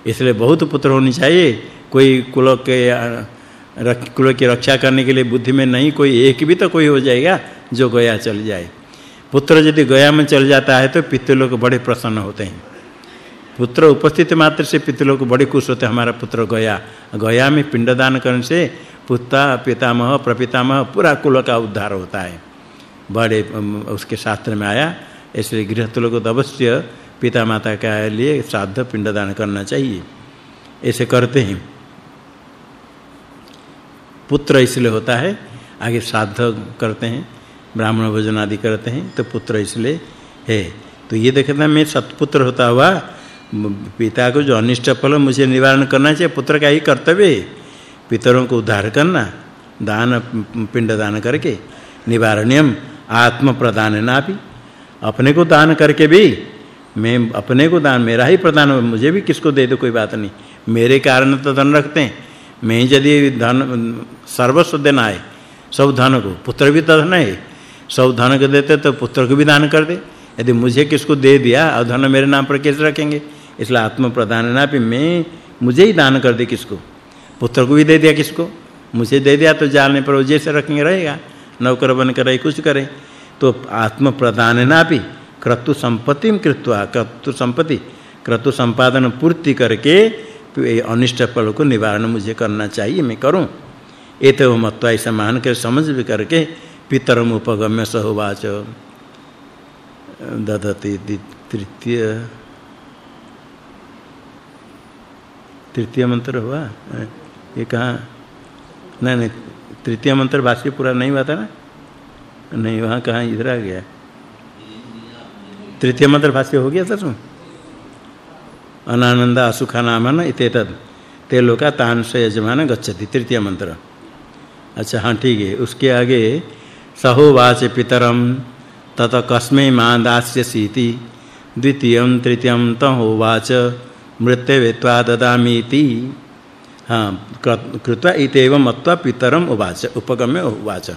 A: इसलिए बहुत पुत्र होनी चाहिए। कोई कुल के कुल की रक्षा करने के लिए बुद्धि में नहीं, कोई एक भी तो कोई हो जाएगा जो गया चल जाए। पुत्र यदि गया में चल जाता है तो पितृ पितृलोक बड़े प्रसन्न होते हैं। पुत्र उपस्थित मात्र से पितृलोक बड़े खुश होते हमारा पुत्र गया। गया में पिंडदान करने से पुत्र पितामह, प्रपितामह पूरा कुल का उद्धार होता है। बड़े उसके शास्त्र में आया, इसलिए गृहस्थ लोग अवश्य पिता माता के लिए श्राद्ध पिंडदान करना चाहिए। ऐसे करते हैं। पुत्र इसलिए होता है, आगे श्राद्ध करते हैं, ब्राह्मण भोजन आदि करते हैं तो पुत्र इसलिए है। तो ये देखना मैं सतपुत्र होता हुआ पिता को जो अनिष्ट फल मुझे निवारण करना चाहिए, पुत्र का ही कर्तव्य है। पितरों को उद्धार करना, दान, पिंड दान करके, निवारणियम, आत्म प्रदान ना भी। अपने को दान करके भी, मैं अपने को दान, मेरा ही प्रदान मुझे भी किसको दे दो, कोई बात नहीं। मेरे कारण तो धन रखते हैं। मैं यदि धन सर्वस्व देना है, सब धन को, पुत्र भी तो धन है। सब धन को देते तो पुत्र को भी दान कर दे। यदि मुझे किसको दे दिया, और धन मेरे नाम पर कैसे रखेंगे? इसलिए आत्म प्रदान ना भी मैं, मुझे ही दान कर दे किसको? पुत्र को भी दे दिया किसको? मुझे दे दिया तो जाने पर वो जैसे रखेंगे, रहेगा। नौकर बन कर कुछ करे। तो आत्म प्रदान ना भी क्रतु संपत्तिम कृत्वा, क्रतु संपत्ति, क्रतु संपादन पूर्ति करके ये अनिष्ट फल को निवारण मुझे करना चाहिए, मैं करूँ। एतो मत्वा ऐसा मान कर, समझ भी करके पितरम उपगम्य सहोवाच ददति तृतीय तृतीय मंत्र हुआ। ये कहा, नहीं नहीं, तृतीय मंत्र भाष्य पूरा नहीं हुआ था ना? नहीं, वहाँ कहाँ इधर आ गया। तृतीय मंत्र भाष्य हो गया तुम? अनानंद असुखा नामन इतेतद। ते लोका तान से यजमान गच्छति, तृतीय मंत्र। अच्छा हाँ, ठीक है। उसके आगे सहोवाच पितरम तत कस्मै मा दास्यसीति, द्वितीयं, तृतीयं तहोवाच मृत्यवेत्वा ददामीति हाँ कृत्वा इतेव मत्वा पितरम उवाच, उपगम्य उवाच।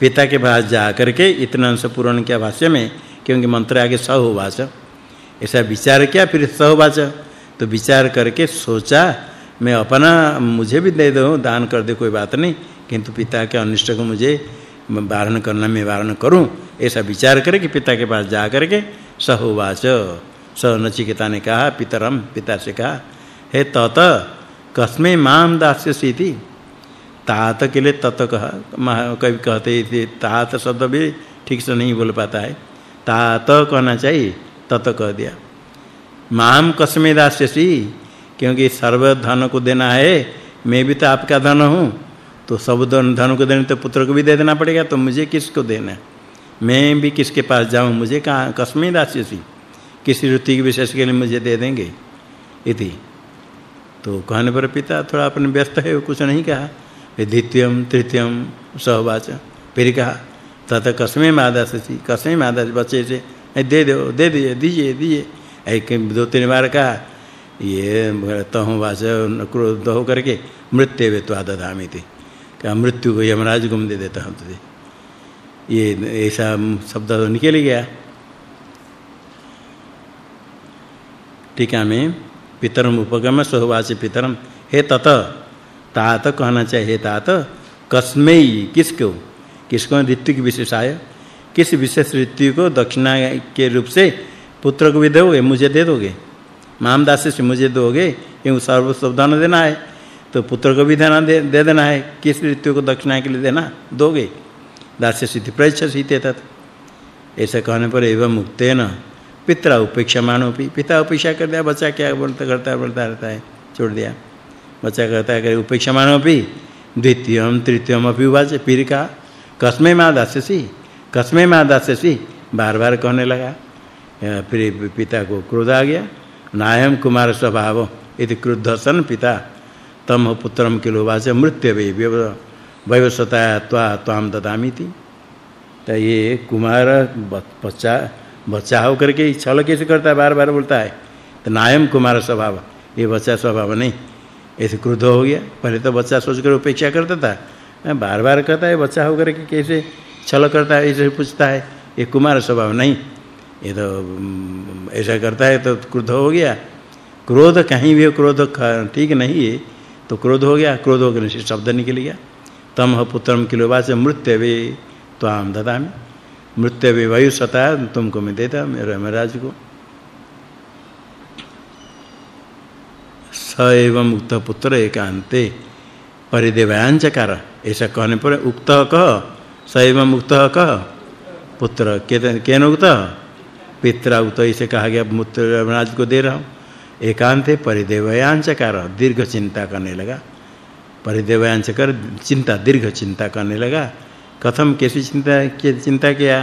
A: पिता के पास जा करके इतना अंश पूर्ण किया भाष्य में, क्योंकि मंत्र आगे स उवाच। ऐसा विचार किया, फिर स उवाच। तो विचार करके सोचा, मैं अपना, मुझे भी दे दो, दान कर दे, कोई बात नहीं। किंतु पिता के अनिष्ट को मुझे वारण करना, मैं वारण करूँ, ऐसा विचार करके पिता के पास जा करके स उवाच। स नचिकेता ने कहा, पितरम, पिता से कहा, हे तत, कस्मे माम दास्यसीति? तात के लिए तत कहा कभी कहते थे तात शब्द भी ठीक से नहीं बोल पाता है। तात कहना चाहिए, तत कह दिया। माम कस्मे दास्यसी? क्योंकि सर्व धन को देना है, मैं भी तो आपका धन हूँ। तो सब धन धन को देने तो पुत्र को भी दे देना पड़ेगा तो मुझे किसको देना मैं भी किसके पास जाऊँ? मुझे कहाँ, कस्मे दास्यसी? किसी ऋतु की विशेष के लिए मुझे दे देंगे? इति। तो कहने पर पिता, थोड़ा अपने व्यस्त है, कुछ नहीं कहा। द्वितीयम, तृतीयम, सहवाच। फिर कहा, तत कसमे मादासी कसमे मादास बच्चे से दे दो, दे दीजिए दीजिए। दीजिए एक दो तीन बार कहा, ये तहु वाच, क्रोध हो करके मृत्यु वे तो दधामी थी क्या मृत्यु को यमराज गुम दे देता हूँ तुझे। ये, ऐसा शब्द तो निकल गया। टीका में पितरम उपगम सहवाच पितरम। हे तत तात कहना चाहिए हे तात कस्मै किसको? किसको? ऋतु की विशेष आय किस विशेष ऋतु को दक्षिणा के रूप से पुत्र को भी दोगे मुझे दे दोगे। माम दास से मुझे दोगे क्योंकि सर्व सावधान देना है? तो पुत्र को भी देना दे, दे देना है। किस ऋतु को दक्षिणा के लिए देना? दोगे। दास्य सिद्धि प्रयच्छसीते तत्। ऐसा कहने पर एवं मुक्तेन पिता उपेक्षा मानोपि पिता उपेक्षा कर दिया बच्चा क्या बोलता, करता, बोलता रहता है, छोड़ दिया। बच्चा कहता है कि उपेक्षा मानोपि द्वितीयम, तृतीयम अपि उवाच फिर का कस्मे मा दास्यसी, कस्मे मा दास्यसी, बार-बार कहने लगा। फिर पिता को क्रोध आ गया, नायम कुमार स्वभाव, इति क्रुद्धसन पिता, तम पुत्रम किलो वाच मृत्यु वे वैवसता त्वा त्वाम ददामीति तो ये कुमार बच्चा बच्चा हो करके छल कैसे करता है? बार-बार बोलता है तो नायम कुमार स्वभाव, ये बच्चा स्वभाव नहीं। ऐसे क्रोध हो गया। पहले तो बच्चा सोचकर उपेक्षा करता था। मैं बार-बार कहता है बच्चा होकर के कैसे छल करता है? ऐसे पूछता है, ये कुमार स्वभाव नहीं। ये तो ऐसा करता है तो क्रोध हो गया। क्रोध कहीं भी क्रोध ठीक नहीं है तो क्रोध हो गया। क्रोध होकर शब्द निकल गया। तम पुत्रम किलोवाच मृत्यवे त्वाम ददामि। मृत्यु विवायु सता तुमको मैं देता मेरे महाराज को। स एवं उक्त पुत्र एकांते परिदेवांचकार ऐसा कहने पर उक्त कह, स एवं उक्त कह, पुत्र केन उक्त? पित्रा उक्त, इसे कहा गया, पुत्र महाराज को दे रहा हूँ। एकांते परिदेवांचकार दीर्घ चिंता करने लगा। परिदेवांचकर चिंता, दीर्घ चिंता करने लगा। कथम कैसी चिंता के, चिंता किया?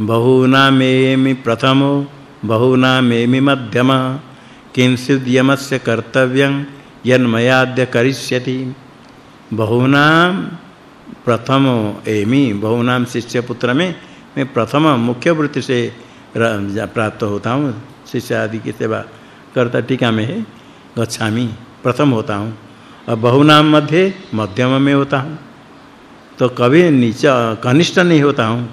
A: बहुनामेमि प्रथमो, बहुनामेमि मध्यम किंचिद यमस्य कर्तव्यं यन्मयाद्य करिष्यति। बहुनाम प्रथमो एमि बहुनाम शिष्य पुत्र में, मैं प्रथम मुख्य वृत्ति से प्राप्त होता हूँ शिष्य आदि की सेवा करता टीका में गच्छामि, प्रथम होता हूँ। और बहुनाम मध्य मध्यम में होता हूँ। तो कभी नीचा कनिष्ठ नहीं होता हूँ।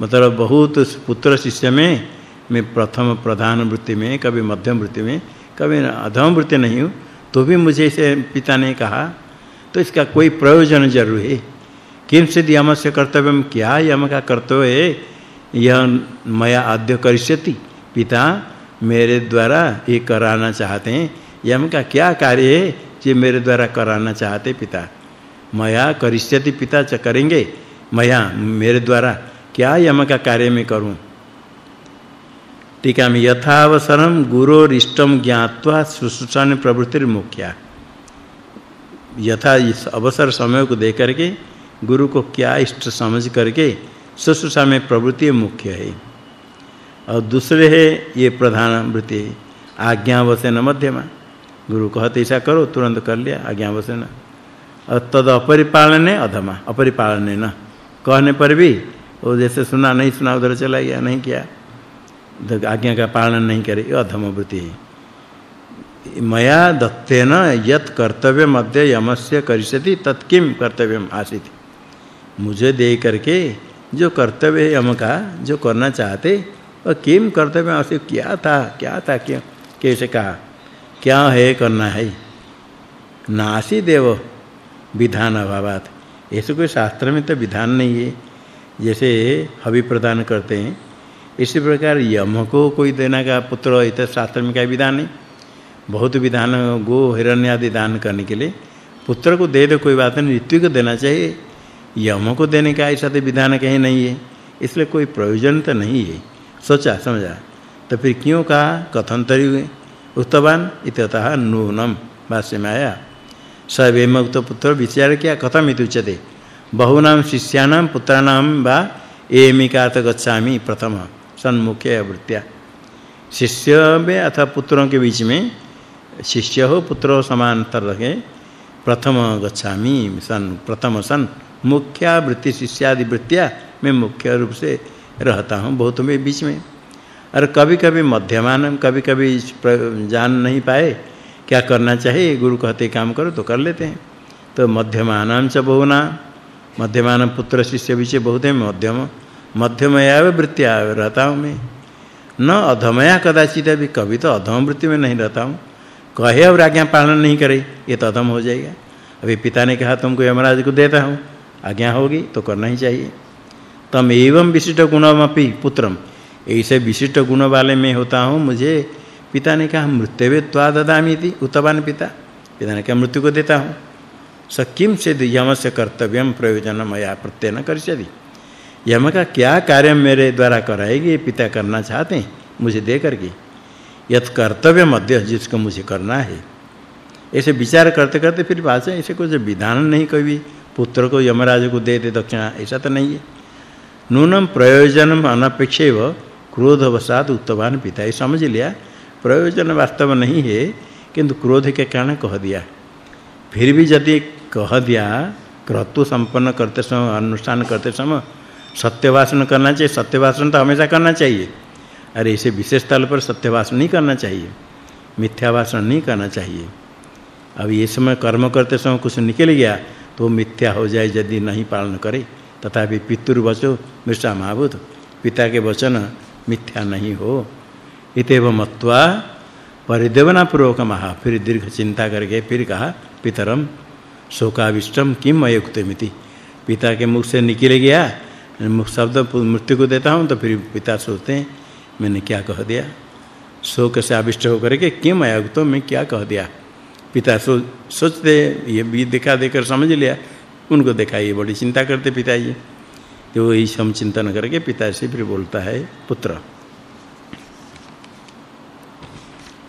A: मतलब बहुत पुत्र शिष्य में, मैं प्रथम प्रधान वृत्ति में, कभी मध्यम वृत्ति में, कभी अधम वृत्ति नहीं हूँ। तो भी मुझे इसे पिता ने कहा तो इसका कोई प्रयोजन ज़रूर है। किम सिद्ध यम से कर्तव्यम क्या? यम का कर्तव्य है, यह मया आद्य करिष्यति। पिता, मेरे द्वारा ये कराना चाहते हैं। यम का क्या कार्य है जो मेरे द्वारा कराना चाहते पिता। मया करिष्यति पिता च करेंगे। मया, मेरे द्वारा क्या यम का कार्य में करूँ? टीका में यथावसरम गुरोरिष्टम ज्ञात्वा सुसुषण प्रवृत्ति मुख्या यथा इस अवसर समय को देख करके, गुरु को क्या इष्ट समझ करके शुश्रूषा में प्रवृत्ति मुख्य है। और दूसरे है ये प्रधान वृत्ति आज्ञा वसन मध्यमा। गुरु कहते, ऐसा करो, तुरंत कर लिया आज्ञा वसन और तद अपरिपालने अधमा। अपरिपालने न। कहने पर भी वो जैसे सुना, नहीं सुना, उधर चला गया, नहीं किया। तो आज्ञा का पालन नहीं करे, ये अधम वृत्ति है। मया दत्तेन यत कर्तव्य मध्य यमस्य करिष्यति तत्किम कर्तव्यम आसीत। मुझे दे करके जो कर्तव्य है यम का, जो करना चाहते और किम कर्तव्य आसीत? क्या था? क्या था? क्यों? कैसे कहा? क्या है करना है? नासी देव विधान अभावात। ऐसे कोई शास्त्र में तो विधान नहीं है। जैसे हवि प्रदान करते हैं। इसी प्रकार यम को कोई देना का पुत्र इत शास्त्र में क्या विधान नहीं बहुत विधान गो हिरण्य आदि दान करने के लिए। पुत्र को दे दो, कोई बात नहीं। ऋतु को देना चाहिए। यम को देने का ऐसा तो विधान कहीं नहीं है। इसलिए कोई प्रयोजन तो नहीं है। सोचा, समझा। तो फिर क्यों कहा? कथन तरी हुए। उत्तवान इततः नूनम भाष्य में आया सवेमुक्त पुत्र विचार किया कथम इत्युच्यते बहुनाम शिष्यानाम पुत्राणाम वा एमिकात गच्छामि प्रथम। सन्मुखे वृत्त्या शिष्य में अथवा पुत्रों के बीच में शिष्य हो पुत्र समांतर रहे। प्रथम गच्छामि सन, प्रथम सन। मुख्या वृत्ति शिष्यादि वृत्तिया मैं मुख्य रूप से रहता हूँ बहुत में बीच में। और कभी-कभी मध्यमान कभी-कभी जान नहीं पाए। क्या करना चाहिए? गुरु कहते काम करो तो कर लेते हैं। तो मध्यमानां च बहुना, मध्यमान पुत्र शिष्य बीच बहुत है, मध्यम मध्यमया वृत्तिया रहता हूँ मैं। न अधमया कदाचित अभी कभी तो अधम वृत्ति में नहीं रहता हूँ। कहे और आज्ञा पालन नहीं करे, ये तो अधम हो जाएगा। अभी पिता ने कहा, तुमको यमराज को देता हूँ, आज्ञा होगी तो करना ही चाहिए। तम एवं विशिष्ट गुणमपि पुत्रम, ऐसे विशिष्ट गुण वाले में होता हूँ, मुझे पिता ने कहा मृत्यवे त्वा ददामि इति उतवान पिता। पिता ने कहा मृत्यु को देता हूँ। स किम से यम से कर्तव्यम प्रयोजन मया प्रत्यय करिष्यति। यम का क्या कार्य मेरे द्वारा कराएगी? पिता करना चाहते हैं, मुझे दे करके। यत कर्तव्य मध्य जिसको मुझे करना है। ऐसे विचार करते करते फिर पास ऐसे कुछ विधान नहीं कभी पुत्र को यमराज को दे दे दक्षिणा, ऐसा तो नहीं है। नूनम प्रयोजनम अनपेक्षेव क्रोधवशात उत्तवान पिता। ये समझ लिया? प्रयोजन वास्तव नहीं है, किंतु क्रोध के कारण कह दिया। फिर भी यदि कह दिया, क्रतु संपन्न करते समय, अनुष्ठान करते समय, सत्यवासन करना चाहिए, सत्यवासन तो हमेशा करना चाहिए। अरे इसे विशेष तल पर सत्यवासन नहीं करना चाहिए, मिथ्यावासन नहीं करना चाहिए। अब ये समय कर्म करते समय कुछ निकल गया तो मिथ्या हो जाए, यदि नहीं पालन करे, तथापि पितृवचो मृषा महाभूत पिता के वचन मिथ्या नहीं हो। इतेव मत्वा परिदेवना पूर्वक महा फिर दीर्घ चिंता करके फिर कहा पितरम शोकाविष्टम किम अयुक्तमिति पिता के मुख से निकल गया, मुख शब्द मृत्यु को देता हूँ तो फिर पिता सोचते हैं, मैंने क्या कह दिया? शोक से आविष्ट होकर के किम अयुक्त मैं क्या कह दिया? पिता सो, सोचते, ये भी दिखा देकर समझ लिया। उनको देखा, ये बड़ी चिंता करते पिताजी। तो वही सम चिंतन करके पिता से फिर बोलता है, पुत्र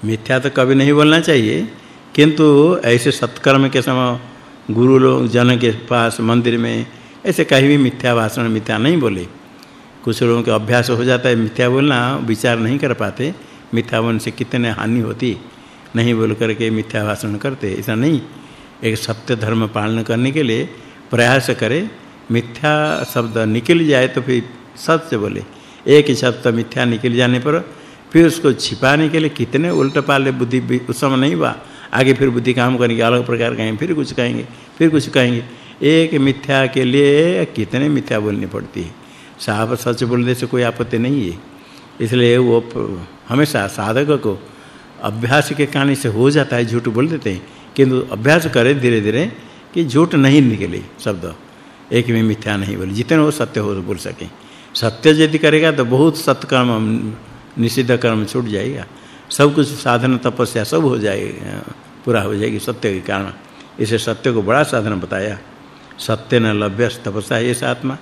A: मिथ्या तो कभी नहीं बोलना चाहिए। किंतु ऐसे सत्कर्म के समय, गुरु लोग, जन के पास, मंदिर में, ऐसे कहीं भी मिथ्या भाषण, मिथ्या नहीं बोले। कुछ लोगों का अभ्यास हो जाता है, मिथ्या बोलना विचार नहीं कर पाते। मिथ्या बोलने से कितने हानि होती? नहीं बोल करके मिथ्या भाषण करते, ऐसा नहीं। एक सत्य धर्म पालन करने के लिए प्रयास करे। मिथ्या शब्द निकल जाए तो फिर सत्य बोले। एक ही शब्द मिथ्या निकल जाने पर फिर उसको छिपाने के लिए कितने उल्ट पाले बुद्धि उस समय नहीं हुआ। आगे फिर बुद्धि काम करेंगे अलग प्रकार कहेंगे, फिर कुछ कहेंगे, फिर कुछ कहेंगे। एक मिथ्या के लिए कितने मिथ्या बोलनी पड़ती है। साफ़ सच बोलने से कोई आपत्ति नहीं है। इसलिए वो हमेशा साधक को अभ्यास के कारण से हो जाता है, झूठ बोल देते हैं। किंतु अभ्यास करें धीरे-धीरे कि झूठ नहीं निकले शब्द। एक में मिथ्या नहीं बोले, जितने वो सत्य हो, बोल सके। सत्य यदि करेगा तो बहुत सत्कर्म निषिद्ध कर्म छूट जाएगा। सब कुछ साधन तपस्या सब हो जाएगा पूरा हो जाएगी सत्य के कारण। इसे सत्य को बड़ा साधन बताया। सत्य न लभ्य तपस्या ये आत्मा।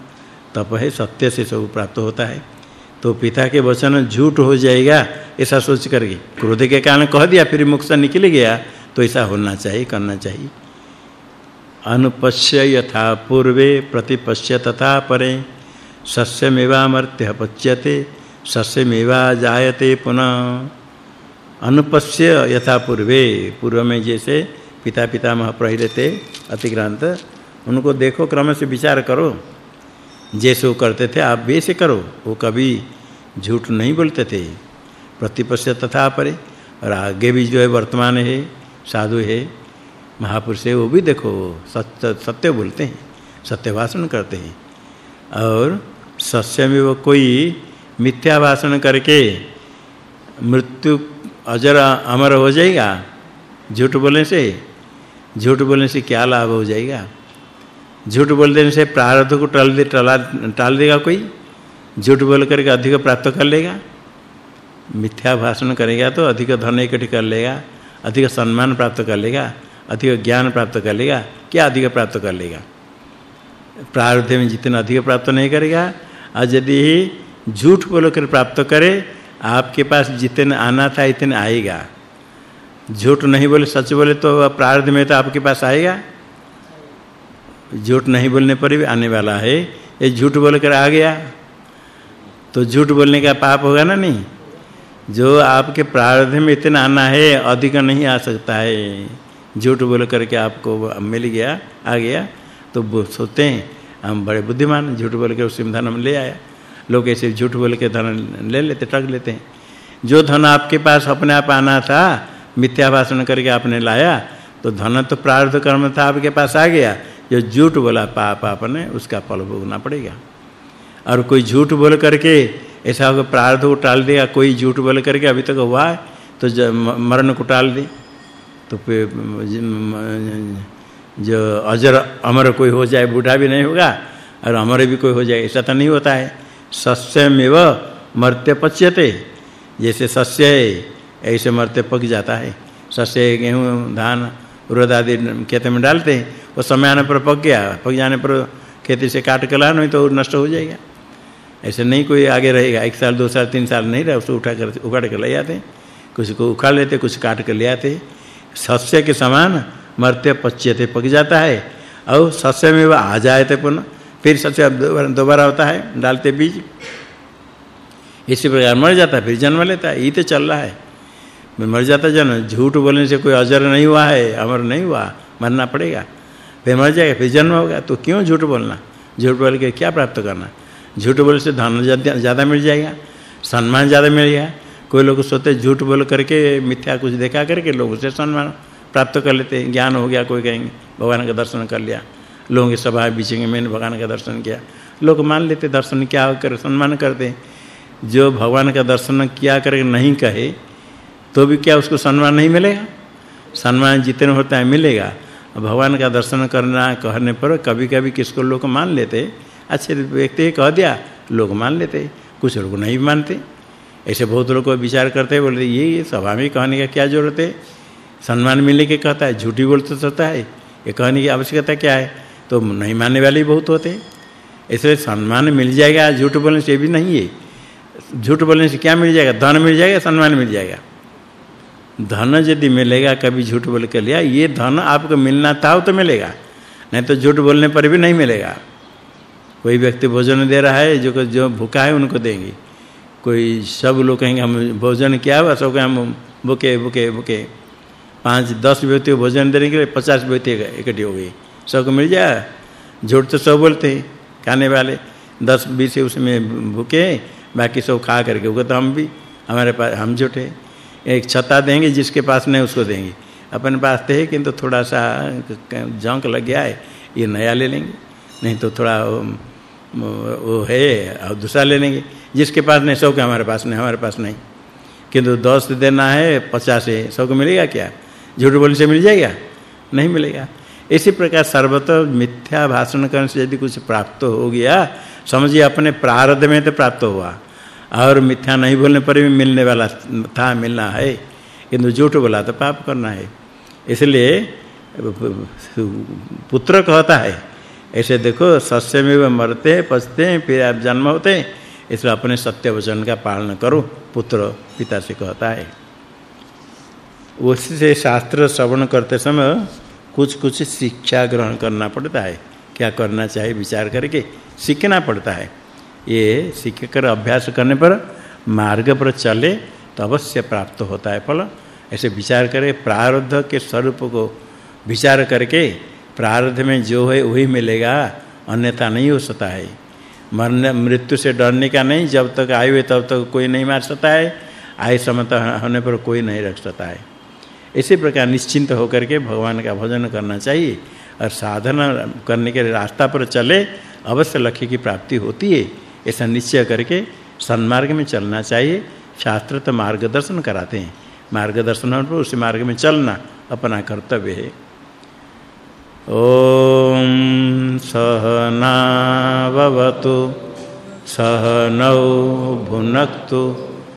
A: तप है सत्य से सब प्राप्त होता है। तो पिता के वचन झूठ हो जाएगा, ऐसा सोच करके। क्रोध के कारण कह दिया, फिर मुख से निकल गया तो ऐसा होना चाहिए, करना चाहिए। अनुपश्य यथा पूर्वे प्रतिपश्य तथा परे। सस्यमेवामर्त्य पच्यते सस्यमेवा जायते पुनः। अनुपश्य यथा पूर्वे। पूर्व में जैसे पिता पितामह प्रहिले थे अतिक्रांत उनको देखो, क्रम से विचार करो। जैसे वो करते थे, आप भी ऐसे करो। वो कभी झूठ नहीं बोलते थे। प्रतिपश्य तथा परे। और आगे भी जो है, वर्तमान है, साधु है, महापुरुष है, वो भी देखो सत्य सत्य बोलते हैं, सत्य भाषण करते हैं। और सत्य में वो कोई मिथ्या भाषण करके मृत्यु अजर अमर हो जाएगा। झूठ बोलने से, झूठ बोलने से क्या लाभ हो जाएगा? झूठ बोल देने से प्रारब्ध को टल दे, टला, टाल देगा कोई? झूठ बोल करके अधिक प्राप्त कर लेगा? मिथ्या भाषण करेगा तो अधिक धन इकट्ठा कर लेगा, अधिक सम्मान प्राप्त कर लेगा, अधिक ज्ञान प्राप्त कर लेगा, क्या अधिक प्राप्त कर लेगा? प्रारब्ध में जितना अधिक प्राप्त नहीं करेगा, और यदि झूठ बोलकर प्राप्त करे, आपके पास जितने आना था इतने आएगा। झूठ नहीं बोले, सच बोले तो प्रारब्ध में तो आपके पास आएगा। झूठ नहीं बोलने पर भी आने वाला है। ये झूठ बोलकर आ गया। तो झूठ बोलने का पाप होगा ना नहीं? जो आपके प्रारब्ध में इतना आना है, अधिक नहीं आ सकता है। झूठ बोल करके आपको मिल गया, आ गया। तो वो सोचते हैं, हम बड़े बुद्धिमान झूठ बोल के उस धन हम ले आया लोग ऐसे झूठ बोल के धन ले लेते, ठग लेते हैं। जो धन आपके पास अपने आप आना था मिथ्या भाषण करके आपने लाया तो धन तो प्रारब्ध कर्म था, आपके पास आ गया। जो झूठ बोला, पाप आपने, उसका फल भोगना पड़ेगा। और कोई झूठ बोल करके, ऐसा होगा प्रारब्ध को टाल देगा, कोई झूठ बोल करके अभी तक हुआ है तो मरण को टाल दे। तो जो अजर, अमर कोई हो जाए, बूढ़ा भी नहीं होगा, और अमर भी कोई हो जाए, ऐसा तो नहीं होता है। सस्यमेव मर्त्य पच्यते। जैसे सस्य है, ऐसे मर्त्य पक जाता है। सस्य गेहूँ, धान उड़द आदि खेत में डालते हैं, वो समय आने पर पक गया। पक जाने पर खेती से काट के ला नहीं तो नष्ट हो जाएगा। ऐसे नहीं कोई आगे रहेगा। एक साल, दो साल, तीन साल नहीं रहा, उसको उठा कर उखाड़ कर ले आते कुछ को उखाड़ लेते, कुछ काट कर ले आते सस्य के समान मर्त्य पच्यते, पक जाता है। और सस्य में वह आ जाए तो पुनः फिर सच दोबारा होता है, डालते बीज। इसी प्रकार मर जाता फिर जन्म लेता है ये तो चल रहा है। मैं मर जाता जन्म, झूठ बोलने से कोई अजर नहीं हुआ है, अमर नहीं हुआ, मरना पड़ेगा। फिर मर जाएगा, फिर जन्म होगा तो क्यों झूठ बोलना? झूठ बोल के क्या प्राप्त करना? झूठ बोलने से धन ज़्यादा मिल जाएगा, सम्मान ज़्यादा मिलेगा कोई लोग सोते झूठ बोल करके, मिथ्या कुछ देखा करके लोग उसे सम्मान प्राप्त कर लेते हैं, ज्ञान हो गया, कोई कहेंगे, भगवान का दर्शन कर लिया। लोगों की सभा बीचेंगे, मैंने भगवान का दर्शन किया। लोग मान लेते, दर्शन क्या कर, सम्मान करते? जो भगवान का दर्शन किया करके नहीं कहे तो भी क्या उसको सम्मान नहीं मिलेगा? सम्मान जितने होता है मिलेगा। भगवान का दर्शन करना कहने पर कभी-कभी किसको लोग मान लेते? अच्छे व्यक्ति कह दिया, लोग मान लेते। कुछ लोग नहीं मानते। ऐसे बहुत लोग विचार करते बोलते, ये ये सभा में कहने का क्या ज़रूरत है? सम्मान मिलने के कहता है, झूठी बोलते होता है। ये कहने की आवश्यकता क्या है? तो नहीं मानने वाले बहुत होते। इसलिए सम्मान मिल जाएगा, झूठ बोलने से भी नहीं है। झूठ बोलने से क्या मिल जाएगा? धन मिल जाएगा, सम्मान मिल जाएगा। धन यदि मिलेगा, कभी झूठ बोल के लिया, ये धन आपको मिलना था तो मिलेगा। नहीं तो झूठ बोलने पर भी नहीं मिलेगा। कोई व्यक्ति भोजन दे रहा है, जो जो भूखा है, उनको देंगे। कोई सब लोग कहेंगे, हम भोजन किया हुआ सब हम भूखे भूखे भूखे। पाँच, दस व्यक्ति भोजन देने के लिए पचास व्यक्ति इकट्ठे हो गए। सबको मिल जाए। झूठ तो सब बोलते हैं, खाने वाले। दस, बीस उसमें भूखे बाकी सब खा करके वो तो हम भी, हमारे पास, हम झूठे एक छत्ता देंगे, जिसके पास नहीं, उसको देंगे। अपने पास थे किंतु थोड़ा सा जंक लग गया है, ये नया ले लेंगे। नहीं तो थोड़ा वो है और दूसरा ले लेंगे। जिसके पास नहीं सौ के हमारे पास नहीं, हमारे पास नहीं। किंतु दस देना है, पचास है सौ को मिलेगा क्या? झूठ बोलने से मिल जाएगा? नहीं मिलेगा। इसी प्रकार सर्वत मिथ्या भाषण करने से यदि कुछ प्राप्त हो गया, समझिए अपने प्रारब्ध में तो प्राप्त हुआ। और मिथ्या नहीं बोलने पर भी मिलने वाला था, मिलना है। किंतु झूठ बोला तो पाप करना है। इसलिए पुत्र कहता है, ऐसे देखो, सस्य में मरते पचते हैं, फिर आप जन्म होते हैं। इसलिए अपने सत्य वचन का पालन करो, पुत्र पिता से कहता है। उसी से शास्त्र श्रवण करते समय कुछ कुछ शिक्षा ग्रहण करना पड़ता है। क्या करना चाहिए विचार करके सीखना पड़ता है। ये सीख कर अभ्यास करने पर मार्ग पर चले तो अवश्य प्राप्त होता है फल। ऐसे विचार करें, प्रारब्ध के स्वरूप को विचार करके प्रारब्ध में जो है वही मिलेगा, अन्यथा नहीं हो सकता है। मरने, मृत्यु से डरने का नहीं, जब तक आयु है तब तक कोई नहीं मार सकता है। आय समत होने पर कोई नहीं रख सकता है। इसी प्रकार निश्चिंत होकर के भगवान का भजन करना चाहिए और साधना करने के रास्ता पर चले, अवश्य लक्ष्य की प्राप्ति होती है। ऐसा निश्चय करके सन्मार्ग में चलना चाहिए। शास्त्र तो मार्गदर्शन कराते हैं। मार्गदर्शन पर उस मार्ग में चलना अपना कर्तव्य है। ॐ सहनाववतु, सहनौ भुनक्तु